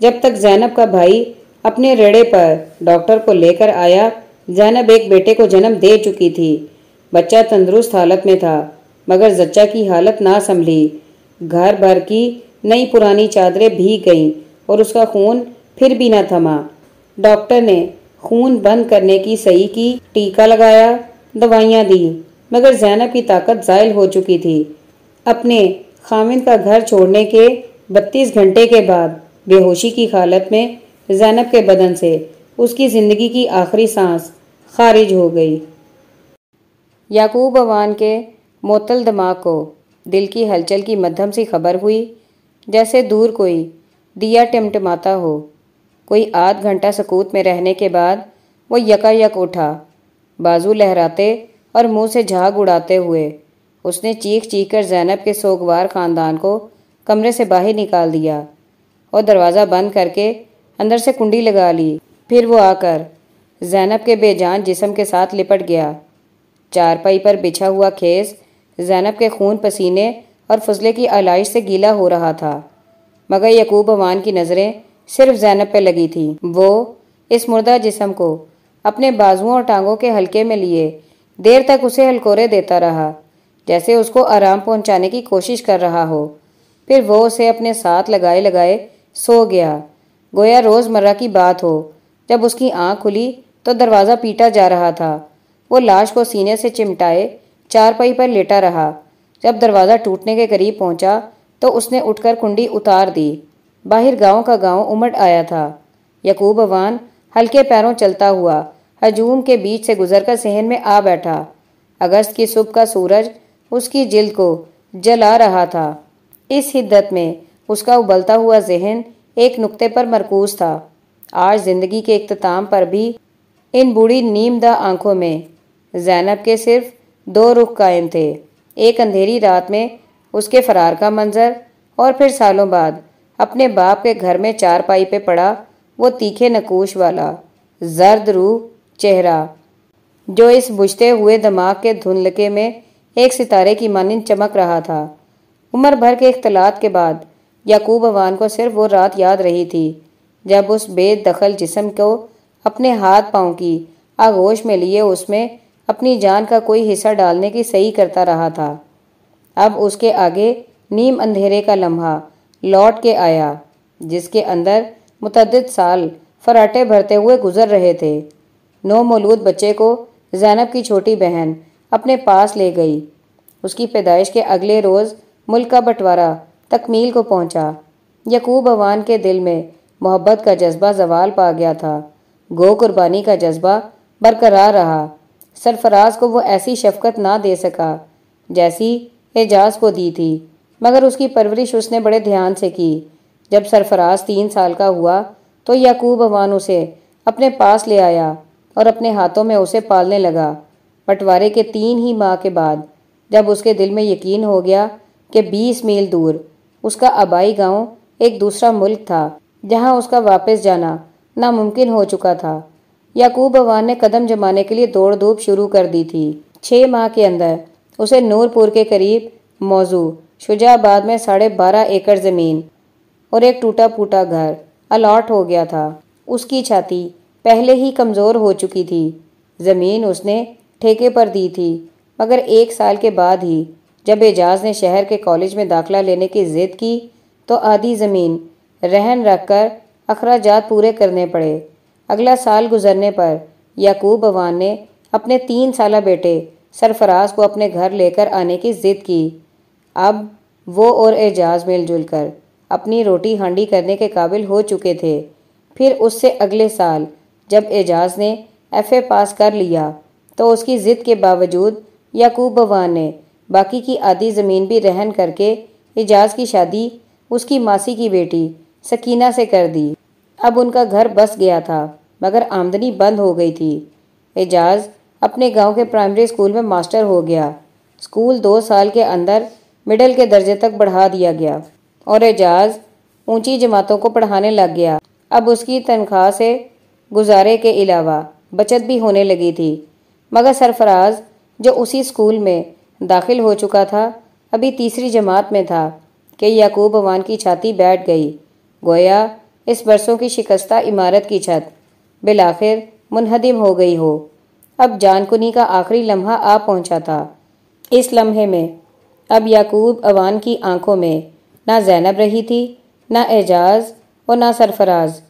जब तक जैनब का भाई अपने रेड़े पर डॉक्टर को लेकर आया, जैनब एक बेटे को जन्म दे चुकी थी। बच्चा तंदुरुस्त हालत में था, मगर जच्चा की हालत ना संभली। घर भर की नई पुरानी चादरें भीग गईं और उसका खून फिर भी न थमा। डॉक्टर ने खून बंद करने की सही की, टीका लगाया, दवाइयाँ दी, मगर जैनब की ताकत जायल हो चुकी थी। अपने खामिद का घर छोड़ने के 32 घंटे के बाद बेहोशी की हालत में जैनब के बदन से उसकी ज़िंदगी की आखिरी सांस खारिज हो गई। याकूब अवान के मोतल दिमाग को दिल की हलचल की मध्यम सी खबर हुई। जैसे दूर कोई दिया टिमटिमाता हो। कोई आध घंटा सकूत में रहने के बाद वो यकायक उठा, बाजू लहराते और मुँह से झाग उड़ाते हुए। उसने चीख चीख कर जैनब के सोगवार ख़ानदान को कमरे से बाहर निकाल दिया और दरवाज़ा बंद करके अंदर से कुंडी लगा ली। फिर वो आकर जैनब के बेजान जिसम के साथ लिपट गया। चारपाई पर बिछा हुआ खेस जैनब के खून पसीने और फजले की आलाइश से गीला हो रहा था। मगर यकूब अवान की नज़रें सिर्फ़ जैनब पर लगी थी। वो इस मुर्दा जिसम को अपने बाजुओं और टांगों के हल्के में लिए देर तक उसे हलकोरे देता रहा, जैसे उसको आराम पहुँचाने की कोशिश कर रहा हो। फिर वो उसे अपने साथ लगाए लगाए सो गया। गोया रोज़मर्रा की बात हो, जब उसकी आँख खुली तो दरवाज़ा पीटा जा रहा था। वो लाश को सीने से चिमटाए चारपाई पर लेटा रहा। जब दरवाज़ा टूटने के करीब पहुँचा तो उसने उठकर कुंडी उतार दी। बाहर गाँव का गाँव उमड़ आया था। यकूब अवान हल्के पैरों चलता हुआ हजूम के बीच से गुजरकर सहन में आ बैठा। अगस्त की सुबह का सूरज उसकी जिल्द को जला रहा था। इस हिद्दत में उसका उबलता हुआ जहन एक नुक्ते पर मरकूज था। आज ज़िंदगी के अख्ताम पर भी इन बूढ़ी नीमदा आँखों में जैनब के सिर्फ़ दो रुख कायम थे। एक अंधेरी रात में उसके फरार का मंजर और फिर सालों बाद अपने बाप के घर में चार पाई पे पड़ा वो तीखे नकूश वाला, जर्द रूह चेहरा, जो इस बुझते हुए दिमाग के धुंधलके में एक सितारे की मानिंद चमक रहा था। उम्र भर के इख्तलात के बाद याकूब अवान को सिर्फ़ वो रात याद रही थी, जब उस बेदखल जिसम को अपने हाथ पाँव की आगोश में लिए उसमें अपनी जान का कोई हिस्सा डालने की सही करता रहा था। अब उसके आगे नीम अंधेरे का लम्हा लौट के आया, जिसके अंदर मुतद साल फराटे भरते हुए गुजर रहे थे। नौ मौलूद बच्चे को जैनब की छोटी बहन अपने पास ले गई। उसकी पैदाइश के अगले रोज़ मुल्क का बंटवारा तकमील को पहुँचा। यकूब अवान के दिल में मोहब्बत का जज्बा जवाल पा गया था। गो कुर्बानी का जज्बा बरकरार रहा। सरफराज को वो ऐसी शफकत ना दे सका, जैसी एजाज को दी थी। मगर उसकी परवरिश उसने बड़े ध्यान से की। जब सरफराज तीन साल का हुआ तो याकूब अवान उसे अपने पास ले आया और अपने हाथों में उसे पालने लगा। बंटवारे के तीन ही माह के बाद, जब उसके दिल में यकीन हो गया कि बीस मील दूर उसका आबाई गाँव एक दूसरा मुल्क था, जहाँ उसका वापस जाना नामुमकिन हो चुका था याकूब अवान ने कदम जमाने के लिए दौड़ धूप शुरू कर दी थी। छः माह के अंदर उसे नूरपुर के करीब मौजू शुजाबाद में साढ़े बारह एकड़ ज़मीन और एक टूटा फूटा घर अलॉट हो गया था। उसकी छाती पहले ही कमज़ोर हो चुकी थी। ज़मीन उसने ठेके पर दी थी, मगर एक साल के बाद ही जब एजाज ने शहर के कॉलेज में दाखला लेने की ज़िद की तो आधी ज़मीन रहन रख कर अखराजात पूरे करने पड़े। अगला साल गुजरने पर याकूब अवान ने अपने तीन साल बेटे सरफराज को अपने घर लेकर आने की ज़िद की। अब वो और एजाज मिलजुल कर अपनी रोटी हांडी करने के काबिल हो चुके थे। फिर उससे अगले साल जब एजाज ने एफ़ ए पास कर लिया तो उसकी ज़िद के बावजूद याकूब बवान ने बाकी की आधी ज़मीन भी रहन करके एजाज की शादी, उसकी मासी की बेटी सकीना से कर दी। अब उनका घर बस गया था, मगर आमदनी बंद हो गई थी। एजाज अपने गाँव के प्राइमरी स्कूल में मास्टर हो गया। स्कूल दो साल के अंदर मिडिल के दर्जे तक बढ़ा दिया गया और एजाज ऊँची जमातों को पढ़ाने लग गया। अब उसकी तनख्वाह से गुजारे के अलावा बचत भी होने लगी थी। मगर सरफराज, जो उसी स्कूल में दाखिल हो चुका था, अभी तीसरी जमात में था कि याकूब अवान की छाती बैठ गई। गोया इस बरसों की शिकस्ता इमारत की छत। बिलाखिर मुनहदिम हो गई हो। अब जानकुनी का आखिरी लम्हा आ पहुँचा था। इस लम्हे में, अब याकूब अवान की आँखों में, ना जैनब रही थी, ना एजाज और ना सरफराज।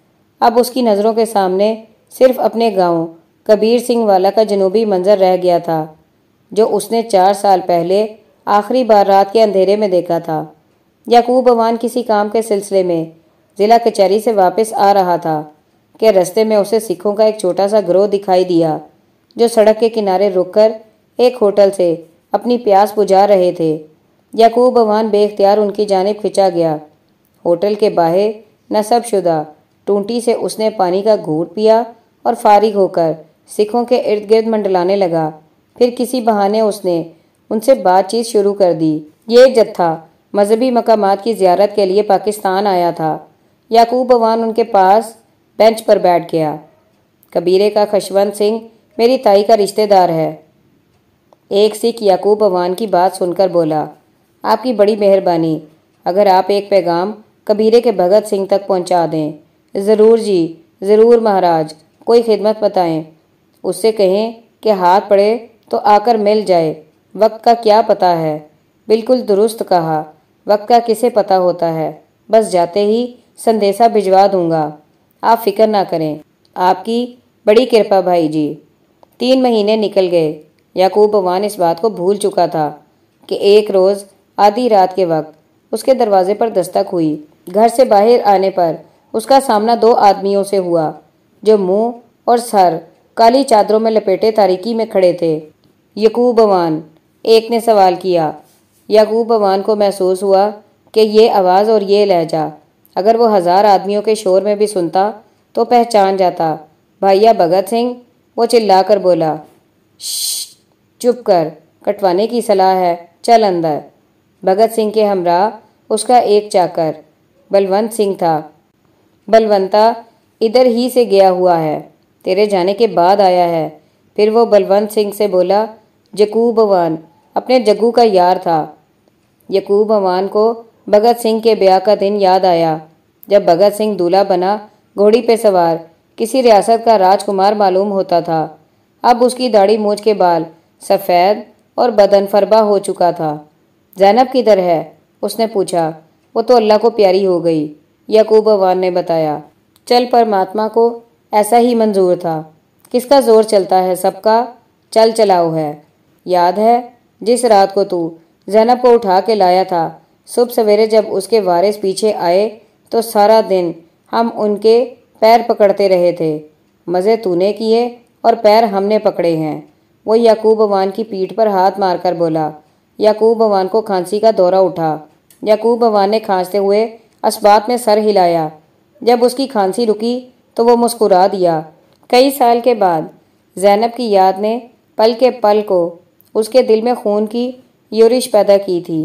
अब उसकी नज़रों के सामने सिर्फ़ अपने गाँव, कबीर सिंह वाला का जनूबी मंजर रह गया था, जो उसने चार साल पहले आखिरी बार रात के अंधेरे में देखा था। याकूब अवान किसी काम के सिलसिले में ज़िला कचहरी से वापस आ रहा था। कि रस्ते में उसे सिखों का एक छोटा सा ग्रोह दिखाई दिया, जो सड़क के किनारे रुककर एक होटल से अपनी प्यास बुझा रहे थे। याकूब अवान बेख्तियार उनकी जानब खिंचा गया। होटल के बाहर नसब शुदा टूंटी से उसने पानी का घूट पिया और फारिग होकर सिखों के इर्द गिर्द मंडलाने लगा। फिर किसी बहाने उसने उनसे बातचीत शुरू कर दी। ये जत्था मजहबी मकाम की जियारत के लिए पाकिस्तान आया था। याकूब अवान उनके पास बेंच पर बैठ गया। कबीरे का खशवंत सिंह मेरी ताई का रिश्तेदार है। एक सिख याकूब अवान की बात सुनकर बोला, आपकी बड़ी मेहरबानी, अगर आप एक पैगाम कबीरे के भगत सिंह तक पहुँचा दें, ज़रूर जी, ज़रूर महाराज, कोई खिदमत बताएँ। उससे कहें कि हाथ पड़े तो आकर मिल जाए, वक्त का क्या पता है। बिल्कुल दुरुस्त कहा, वक्त का किसे पता होता है, बस जाते ही संदेशा भिजवा दूँगा। आप फ़िक्र ना करें। आपकी बड़ी कृपा भाई जी। तीन महीने निकल गए। याकूब भगवान इस बात को भूल चुका था कि एक रोज़ आधी रात के वक्त उसके दरवाजे पर दस्तक हुई। घर से बाहर आने पर उसका सामना दो आदमियों से हुआ, जो मुँह और सर काली चादरों में लपेटे तारीकी में खड़े थे। यकूब भगवान, एक ने सवाल किया। याकूब भगवान को महसूस हुआ कि ये आवाज़ और ये लहजा अगर वो हज़ार आदमियों के शोर में भी सुनता तो पहचान जाता। भैया भगत सिंह, वो चिल्लाकर बोला चुप कर, कटवाने की सलाह है, चल अंदर। भगत सिंह के हमरा उसका एक चाकर, बलवंत सिंह था। बलवंता इधर ही से गया हुआ है, तेरे जाने के बाद आया है। फिर वो बलवंत सिंह से बोला जकूब भवान, अपने जग्गू का यार था। यकूब भवान को भगत सिंह के ब्याह का दिन याद आया। जब भगत सिंह दूल्हा बना, घोड़ी पे सवार, किसी रियासत का राजकुमार मालूम होता था। अब उसकी दाढ़ी मूछ के बाल सफ़ेद और बदन फरबा हो चुका था। जैनब किधर है? उसने पूछा। वो तो अल्लाह को प्यारी हो गई, यकूब अवान ने बताया। चल परमात्मा को, ऐसा ही मंजूर था। किसका ज़ोर चलता है सबका? चल चलाओ है। याद है, जिस रात को तू जैनब को उठा के लाया था सुबह सवेरे जब उसके वारिस पीछे आए तो सारा दिन हम उनके पैर पकड़ते रहे थे। मज़े तूने किए और पैर हमने पकड़े हैं। वो याकूब अवान की पीठ पर हाथ मारकर बोला, याकूब अवान को खांसी का दौरा उठा। याकूब अवान ने खांसते हुए असबात में सर हिलाया। जब उसकी खांसी रुकी तो वो मुस्कुरा दिया। कई साल के बाद जैनब की याद ने पल के पल को उसके दिल में खून की यूरिश पैदा की थी।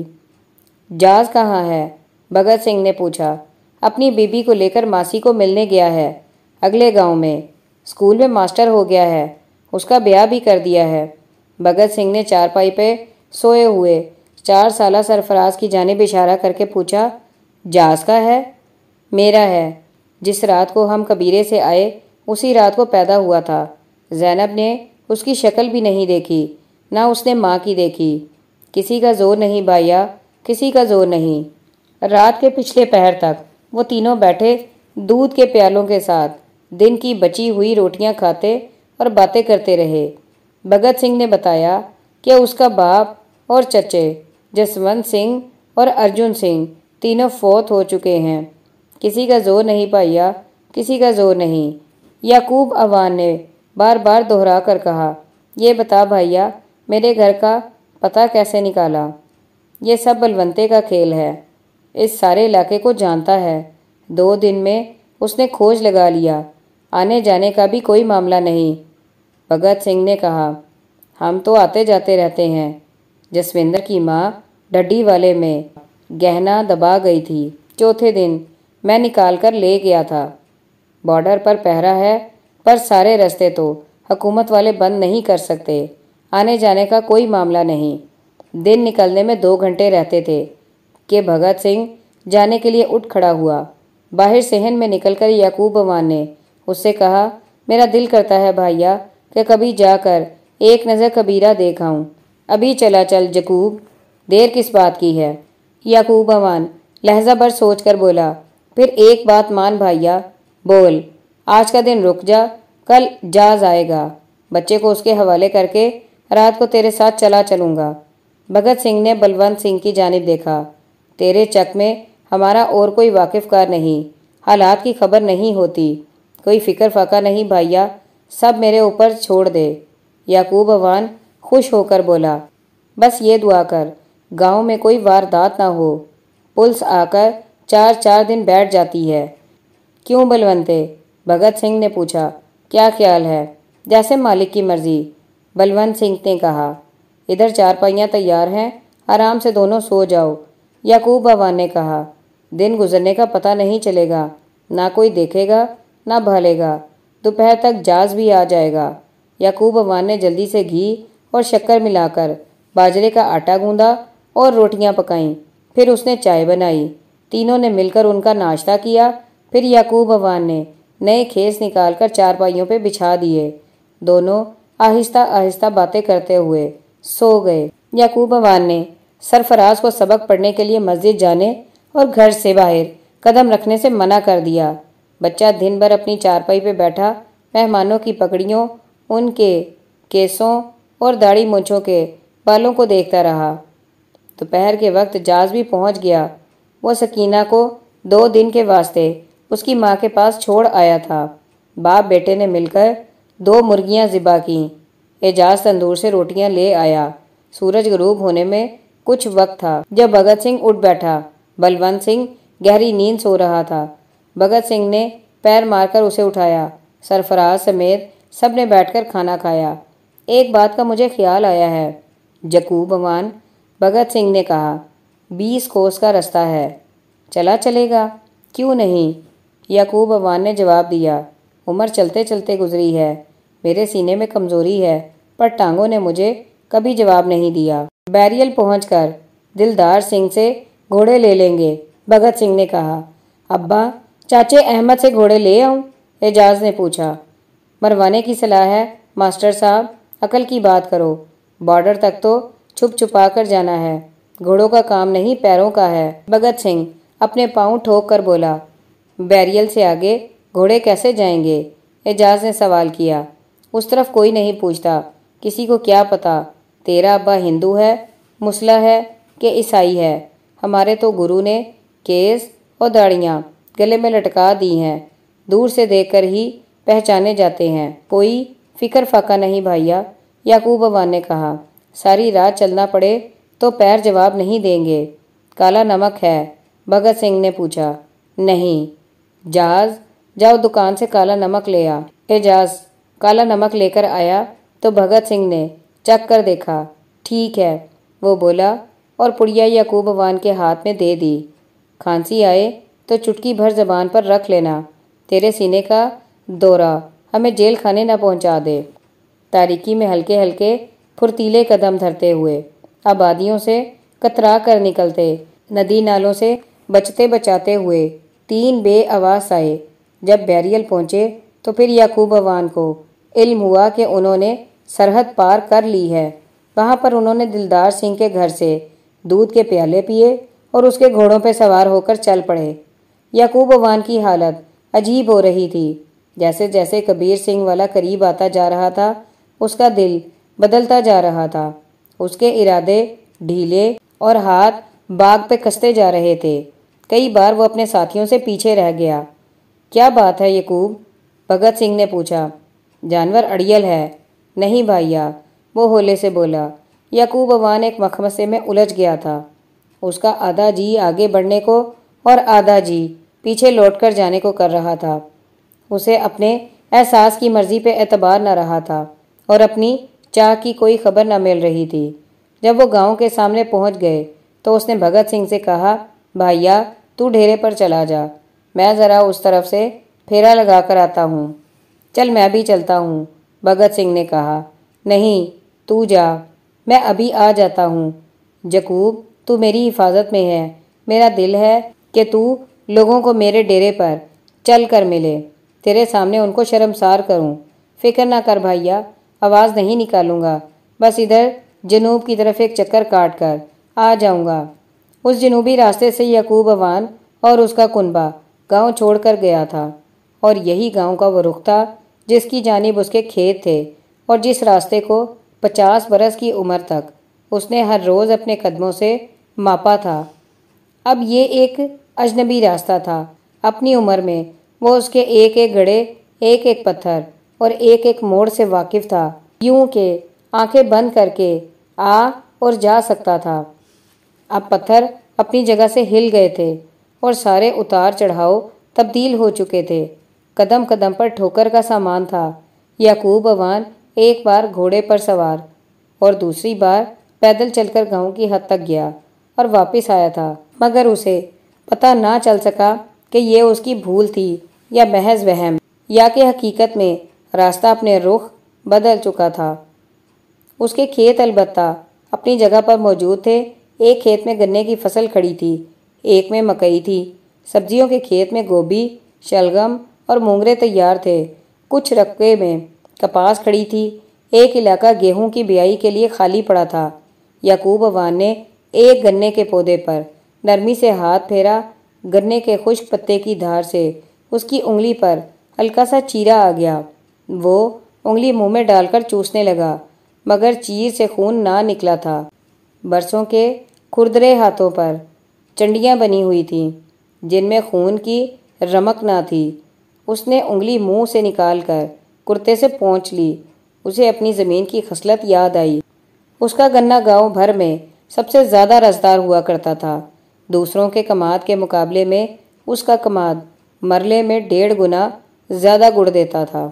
जाज कहाँ है? भगत सिंह ने पूछा। अपनी बीबी को लेकर मासी को मिलने गया है। अगले गाँव में। स्कूल में मास्टर हो गया है। उसका ब्याह भी कर दिया है। भगत सिंह ने चारपाई पे सोए हुए चार साल सरफराज की जानब इशारा करके पूछा जास का है? मेरा है। जिस रात को हम कबीरे से आए, उसी रात को पैदा हुआ था। जैनब ने उसकी शक्ल भी नहीं देखी, ना उसने माँ की देखी। किसी का ज़ोर नहीं भाइया। किसी का ज़ोर नहीं। रात के पिछले पहर तक वो तीनों बैठे दूध के प्यालों के साथ, दिन की बची हुई रोटियाँ खाते और बातें करते रहे। भगत सिंह ने बताया कि उसका बाप और चचे, जसवंत सिंह और अर्जुन सिंह तीनों फौत हो चुके हैं। किसी का ज़ोर नहीं पाया, किसी का ज़ोर नहीं। याकूब अवान ने बार बार दोहरा कर कहा, ये बता भैया, मेरे घर का पता कैसे निकाला? ये सब बलवंते का खेल है। इस सारे इलाके को जानता है। दो दिन में उसने खोज लगा लिया। आने जाने का भी कोई मामला नहीं। भगत सिंह ने कहा, हम तो आते जाते रहते हैं। जसविंदर की माँ डड्डी वाले में गहना दबा गई थी। चौथे दिन मैं निकाल कर ले गया था। बॉर्डर पर पहरा है, पर सारे रास्ते तो हुकूमत वाले बंद नहीं कर सकते। आने जाने का कोई मामला नहीं। दिन निकलने में दो घंटे रहते थे। कि भगत सिंह जाने के लिए उठ खड़ा हुआ। बाहर सहन में निकलकर याकूब अमान ने उससे कहा, मेरा दिल करता है भाइया, कि कभी जाकर एक नज़र कबीरा देखाऊं अभी चला चल जकूब, देर किस बात की है? याकूब अमान लहजा भर सोच कर बोला, फिर एक बात मान भाइया, बोल, आज का दिन रुक जा, कल जाज आएगा। बच्चे को उसके हवाले करके रात को तेरे साथ चला चलूँगा। भगत सिंह ने बलवंत सिंह की जानब देखा। तेरे चक में हमारा और कोई वाकिफकार नहीं। हालात की खबर नहीं होती। कोई फ़िक्र फाका नहीं, भाइया। सब मेरे ऊपर छोड़ दे। याकूब अवान खुश होकर बोला, बस ये दुआ कर, गाँव में कोई वारदात ना हो। पुलिस आकर चार चार दिन बैठ जाती है। क्यों बलवंते? भगत सिंह ने पूछा, क्या ख्याल है? जैसे मालिक की मर्ज़ी, बलवंत सिंह ने कहा। इधर चारपाइयाँ तैयार हैं, आराम से दोनों सो जाओ, याकूब बाबा ने कहा। दिन गुजरने का पता नहीं चलेगा, ना कोई देखेगा, ना भालेगा, दोपहर तक जाज भी आ जाएगा। याकूब बाबा ने जल्दी से घी और शक्कर मिलाकर बाजरे का आटा गूंदा और रोटियाँ पकाईं, फिर उसने चाय बनाई। तीनों ने मिलकर उनका नाश्ता किया, फिर याकूब अवान ने नए खेस निकालकर चारपाइयों पे बिछा दिए। दोनों आहिस्ता आहिस्ता बातें करते हुए सो गए। याकूब अवान ने सरफराज को सबक पढ़ने के लिए मस्जिद जाने और घर से बाहर कदम रखने से मना कर दिया। बच्चा दिन भर अपनी चारपाई पे बैठा, मेहमानों की पकड़ियों उनके केसों और दाढ़ी मूछों के बालों को देखता रहा। दोपहर के वक्त जाज भी पहुँच गया। वो सकीना को दो दिन के वास्ते उसकी माँ के पास छोड़ आया था। बाप बेटे ने मिलकर दो मुर्गियाँ ज़िबा की। एजाज तंदूर से रोटियाँ ले आया। सूरज गरूब होने में कुछ वक्त था, जब भगत सिंह उठ बैठा। बलवंत सिंह गहरी नींद सो रहा था। भगत सिंह ने पैर मारकर उसे उठाया। सरफराज समेत सबने बैठकर खाना खाया। एक बात का मुझे ख्याल आया है। जकूब अमान भगत सिंह ने कहा, बीस कोस का रास्ता है। चला चलेगा? क्यों नहीं? याकूब अवान ने जवाब दिया, उम्र चलते चलते गुजरी है। मेरे सीने में कमज़ोरी है, पर टांगों ने मुझे कभी जवाब नहीं दिया। बैरियल पहुंचकर दिलदार सिंह से घोड़े ले लेंगे, भगत सिंह ने कहा। अब्बा, चाचे अहमद से घोड़े ले आऊँ? एजाज ने पूछा। मरवाने की सलाह है, मास्टर साहब, अकल की बात करो। बॉर्डर तक तो छुप छुपा कर जाना है। घोड़ों का काम नहीं, पैरों का है। भगत सिंह अपने पाँव ठोक कर बोला। बैरियल से आगे घोड़े कैसे जाएँगे? एजाज ने सवाल किया। उस तरफ़ कोई नहीं पूछता। किसी को क्या पता? तेरा अब्बा हिंदू है, मुसला है कि ईसाई है? हमारे तो गुरु ने केस और दाढ़ियाँ गले में लटका दी हैं। दूर से देखकर ही पहचाने जाते हैं। कोई फ़िक्र फाका नहीं भैया याकूब अवान ने कहा। सारी रात चलना पड़े तो पैर जवाब नहीं देंगे। काला नमक है, भगत सिंह ने पूछा। नहीं, जाज, जाओ दुकान से काला नमक ले आ। एजाज काला नमक लेकर आया तो भगत सिंह ने चख कर देखा, ठीक है, वो बोला, और पुड़िया याकूब अवान के हाथ में दे दी। खांसी आए तो चुटकी भर जबान पर रख लेना, तेरे सीने का दौरा हमें जेल खाने न पहुँचा दे। तारीकी में हल्के हल्के फुर्तीले कदम धरते हुए आबादियों से कतरा कर निकलते, नदी नालों से बचते बचाते हुए तीन बे आवास आए। जब बैरियल पहुँचे तो फिर याकूब अवान को इल्म हुआ कि उन्होंने सरहद पार कर ली है। वहाँ पर उन्होंने दिलदार सिंह के घर से दूध के प्याले पिए और उसके घोड़ों पर सवार होकर चल पड़े। याकूब अवान की हालत अजीब हो रही थी। जैसे जैसे कबीर सिंह वाला करीब आता जा रहा था, उसका दिल बदलता जा रहा था। उसके इरादे ढीले और हाथ बाग पे कसते जा रहे थे। कई बार वो अपने साथियों से पीछे रह गया। क्या बात है यकूब? भगत सिंह ने पूछा। जानवर अड़ियल है। नहीं भैया वो होले से बोला, यकूब अवान एक मखमसे में उलझ गया था। उसका आधा जी आगे बढ़ने को और आधा जी पीछे लौटकर जाने को कर रहा था। उसे अपने एहसास की मर्ज़ी पे एतबार न रहा था और अपनी चाह की कोई खबर न मिल रही थी। जब वो गाँव के सामने पहुँच गए तो उसने भगत सिंह से कहा भैया तू ढेरे पर चला जा। मैं ज़रा उस तरफ़ से फेरा लगा कर आता हूँ। चल मैं भी चलता हूँ। भगत सिंह ने कहा, नहीं, तू जा। मैं अभी आ जाता हूँ। जकूब, तू मेरी हिफाजत में है। मेरा दिल है कि तू लोगों को मेरे डेरे पर चल कर मिले। तेरे सामने उनको शर्मसार करूँ। फ़िक्र ना कर भैया आवाज़ नहीं निकालूँगा। बस इधर जनूब की तरफ़ एक चक्कर काट कर आ जाऊँगा। उस जनूबी रास्ते से यकूब अवान और उसका कुनबा गाँव छोड़कर गया था और यही गाँव का वो रुख था जिसकी जानब उसके खेत थे और जिस रास्ते को पचास बरस की उम्र तक उसने हर रोज़ अपने कदमों से मापा था। अब ये एक अजनबी रास्ता था। अपनी उम्र में वो उसके एक एक घड़े एक एक पत्थर और एक एक मोड़ से वाकिफ था। यूँ के आँखें बंद करके आ और जा सकता था। अब पत्थर अपनी जगह से हिल गए थे और सारे उतार चढ़ाव तब्दील हो चुके थे। कदम कदम पर ठोकर का सामान था। याकूब अवान एक बार घोड़े पर सवार और दूसरी बार पैदल चलकर गाँव की हद तक गया और वापस आया था। मगर उसे पता ना चल सका कि ये उसकी भूल थी या महज वहम, या कि हकीकत में रास्ता अपने रुख बदल चुका था। उसके खेत अलबत्ता अपनी जगह पर मौजूद थे। एक खेत में गन्ने की फ़सल खड़ी थी, एक में मकई थी। सब्जियों के खेत में गोभी, शलगम और मूंगरे तैयार थे। कुछ रकबे में कपास खड़ी थी। एक इलाका गेहूँ की बियाई के लिए खाली पड़ा था। याकूब अवान ने एक गन्ने के पौधे पर नरमी से हाथ फेरा गन्ने के खुश्क पत्ते की धार से उसकी उंगली पर हल्का सा चीरा आ गया। वो उंगली मुँह में डालकर चूसने लगा, मगर चीर से खून ना निकला था। बरसों के खुरदरे हाथों पर चंडियाँ बनी हुई थीं, जिनमें खून की रमक ना थी। उसने उंगली मुँह से निकालकर कुर्ते से पहुँच ली। उसे अपनी ज़मीन की खसलत याद आई। उसका गन्ना गाँव भर में सबसे ज़्यादा रसदार हुआ करता था। दूसरों के कमाद के मुकाबले में उसका कमाद मरले में डेढ़ गुना ज़्यादा गुड़ देता था।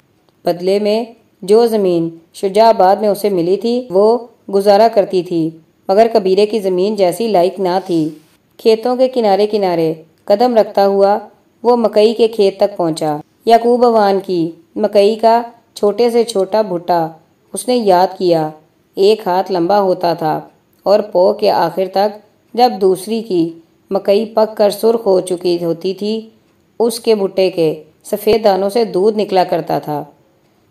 बदले में जो ज़मीन शुजाबाद में उसे मिली थी, वो गुजारा करती थी। मगर कबीरे की ज़मीन जैसी लायक ना थी। खेतों के किनारे किनारे कदम रखता हुआ वो मकई के खेत तक पहुँचा। याकूब अवान की, मकई का छोटे से छोटा भुट्टा। उसने याद किया, एक हाथ लंबा होता था और पो के आखिर तक जब दूसरी की मकई पक कर सुर्ख हो चुकी होती थी, उसके भुट्टे के सफ़ेद दानों से दूध निकला करता था।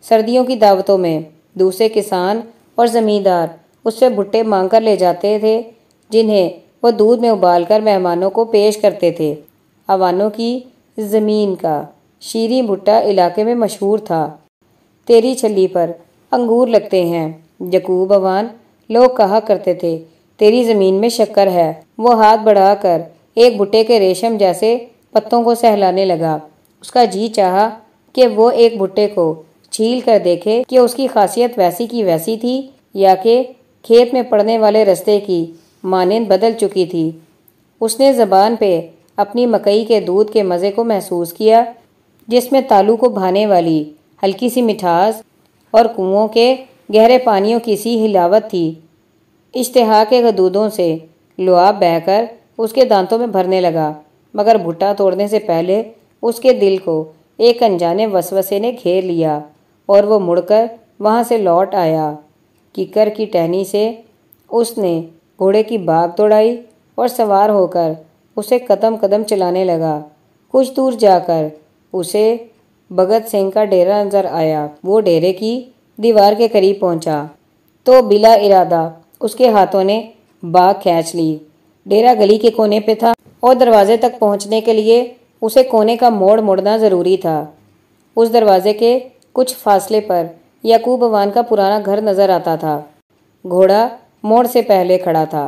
सर्दियों की दावतों में दूसरे किसान और ज़मींदार उससे भुट्टे मांग कर ले जाते थे, जिन्हें वो दूध में उबालकर मेहमानों को पेश करते थे। अवानों की ज़मीन का शीरी भुट्टा इलाके में मशहूर था। तेरी छली पर अंगूर लगते हैं। यकूब अवान, लोग कहा करते थे, तेरी ज़मीन में शक्कर है। वो हाथ बढ़ाकर एक भुट्टे के रेशम जैसे पत्तों को सहलाने लगा। उसका जी चाहा कि वो एक भुट्टे को छील कर देखे कि उसकी खासियत वैसी की वैसी थी या कि खेत में पड़ने वाले रस्ते की मानंद बदल चुकी थी। उसने ज़बान पे अपनी मकई के दूध के मज़े को महसूस किया जिसमें तालू को भाने वाली हल्की सी मिठास और कुओं के गहरे पानियों की सी हिलावत थी। इश्तहा के गदूदों से लुआब बहकर उसके दांतों में भरने लगा, मगर भुट्टा तोड़ने से पहले उसके दिल को एक अनजाने वसवसे ने घेर लिया और वो मुड़कर वहाँ से लौट आया। किकर की टहनी से उसने घोड़े की बाग तोड़ाई और सवार होकर उसे कदम कदम चलाने लगा। कुछ दूर जाकर उसे भगत सिंह का डेरा नज़र आया। वो डेरे की दीवार के करीब पहुँचा। तो बिला इरादा उसके हाथों ने बाग खींच ली। डेरा गली के कोने पे था और दरवाजे तक पहुँचने के लिए उसे कोने का मोड़ मुड़ना ज़रूरी था। उस दरवाजे के कुछ फासले पर याकूब अवान का पुराना घर नज़र आता था। घोड़ा मोड़ से पहले खड़ा था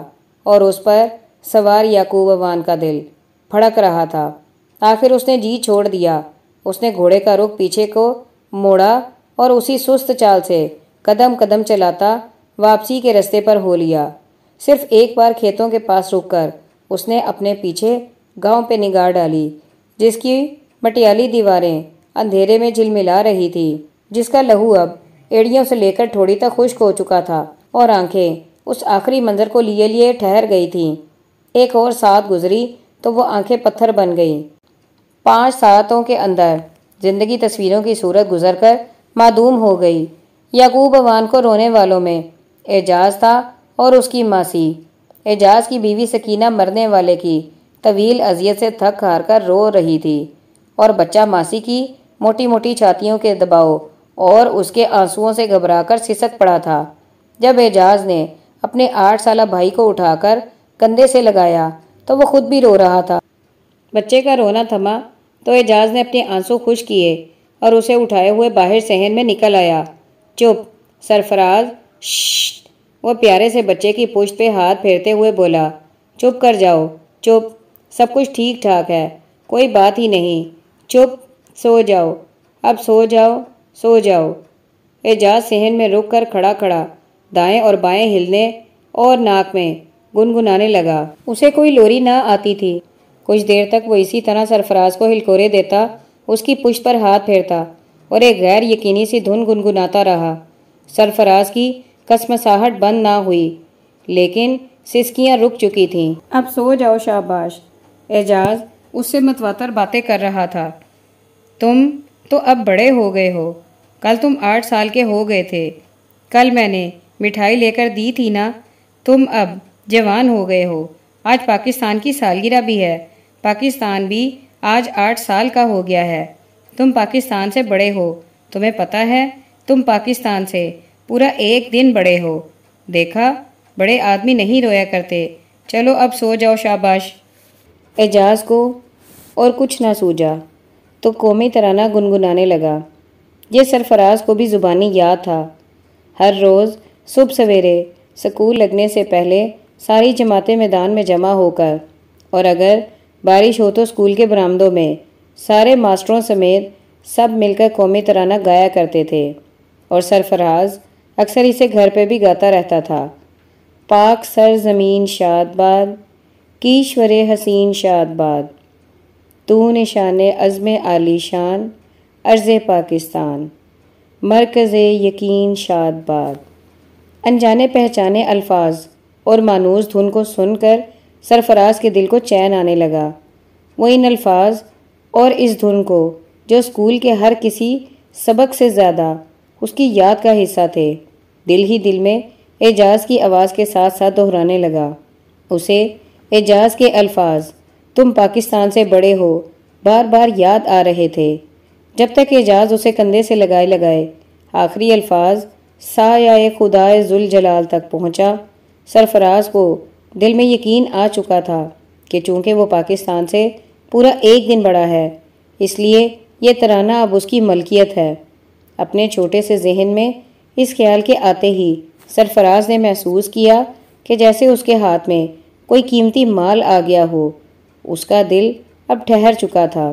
और उस पर सवार याकूब अवान का दिल फड़क रहा था। आखिर उसने जी छोड़ दिया। उसने घोड़े का रुख पीछे को मोड़ा और उसी सुस्त चाल से कदम कदम चलाता वापसी के रास्ते पर हो लिया। सिर्फ़ एक बार खेतों के पास रुककर उसने अपने पीछे गाँव पे निगाह डाली, जिसकी मटियाली दीवारें अंधेरे में झिलमिला रही थी, जिसका लहू अब एड़ियों से लेकर थोड़ी तक खुश्क हो चुका था और आँखें उस आखिरी मंजर को लिए लिए ठहर गई थीं। एक और साथ गुजरी तो वो आँखें पत्थर बन गईं। पाँच सातों के अंदर ज़िंदगी तस्वीरों की सूरत गुजरकर मादूम हो गई। याकूब अवान को रोने वालों में एजाज था और उसकी मासी। एजाज की बीवी सकीना मरने वाले की तवील अजियत से थक हार कर रो रही थी और बच्चा मासी की मोटी मोटी छातियों के दबाव और उसके आंसुओं से घबराकर सिसक पड़ा था। जब एजाज ने अपने आठ साल भाई को उठाकर कंधे से लगाया तो वो खुद भी रो रहा था। बच्चे का रोना थमा तो एजाज ने अपने आँसू खुश किए और उसे उठाए हुए बाहर सहन में निकल आया। चुप, सरफराज। वो प्यारे से बच्चे की पुश्त पे हाथ फेरते हुए बोला, चुप कर जाओ, चुप। सब कुछ ठीक ठाक है, कोई बात ही नहीं। चुप, सो जाओ। अब सो जाओ सो जाओ। एजाज सहन में रुक कर खड़ा खड़ा, दाएँ और बाएँ हिलने और नाक में गुनगुनाने लगा। उसे कोई लोरी ना आती थी। कुछ देर तक वो इसी तरह सरफराज को हिलकोरे देता, उसकी पुष्ट पर हाथ फेरता और एक गैर यकीनी सी धुन गुनगुनाता रहा। सरफराज की कसमसाहट बंद ना हुई, लेकिन सिसकियाँ रुक चुकी थीं। अब सो जाओ शाबाश। एजाज उससे मतवातर बातें कर रहा था। तुम तो अब बड़े हो गए हो। कल तुम आठ साल के हो गए थे। कल मैंने मिठाई लेकर दी थी ना। तुम अब जवान हो गए हो। आज पाकिस्तान की सालगिरह भी है। पाकिस्तान भी आज आठ साल का हो गया है। तुम पाकिस्तान से बड़े हो। तुम्हें पता है, तुम पाकिस्तान से पूरा एक दिन बड़े हो। देखा, बड़े आदमी नहीं रोया करते। चलो अब सो जाओ, शाबाश। एजाज को, और कुछ ना सूझा। तो कौमी तराना गुनगुनाने लगा। ये सरफराज को भी ज़ुबानी याद था। हर रोज़ सुबह सवेरे स्कूल लगने से पहले सारी जमातें मैदान में जमा होकर, और अगर बारिश हो तो स्कूल के बरामदों में। सारे मास्टरों समेत सब मिलकर कौमी तराना गाया करते थे। और सरफराज अक्सर इसे घर पे भी गाता रहता था। पाक सर ज़मीन शादबाद, कीश्वर हसीन शादबाद। तू निशान अज़म आली शान, अर्ज़ पाकिस्तान। मरकज़ यकीन शादबाद। अनजाने पहचाने अल्फाज और मानूस धुन को सुनकर सरफराज के दिल को चैन आने लगा। वो इन अल्फाज और इस धुन को, जो स्कूल के हर किसी सबक से ज़्यादा, उसकी याद का हिस्सा थे, दिल ही दिल में एजाज की आवाज़ के साथ साथ दोहराने लगा। उसे, एजाज के अल्फाज, तुम पाकिस्तान से बड़े हो बार बार याद आ रहे थे। जब तक एजाज उसे कंधे से लगाए लगाए, आखिरी अल्फाज सा या खुदाए जुल जलाल तक पहुँचा, सरफराज को दिल में यकीन आ चुका था कि चूँकि वो पाकिस्तान से पूरा एक दिन बड़ा है, इसलिए ये तराना अब उसकी मलकियत है। अपने छोटे से जहन में इस ख्याल के आते ही सरफराज ने महसूस किया कि जैसे उसके हाथ में कोई कीमती माल आ गया हो, उसका दिल अब ठहर चुका था।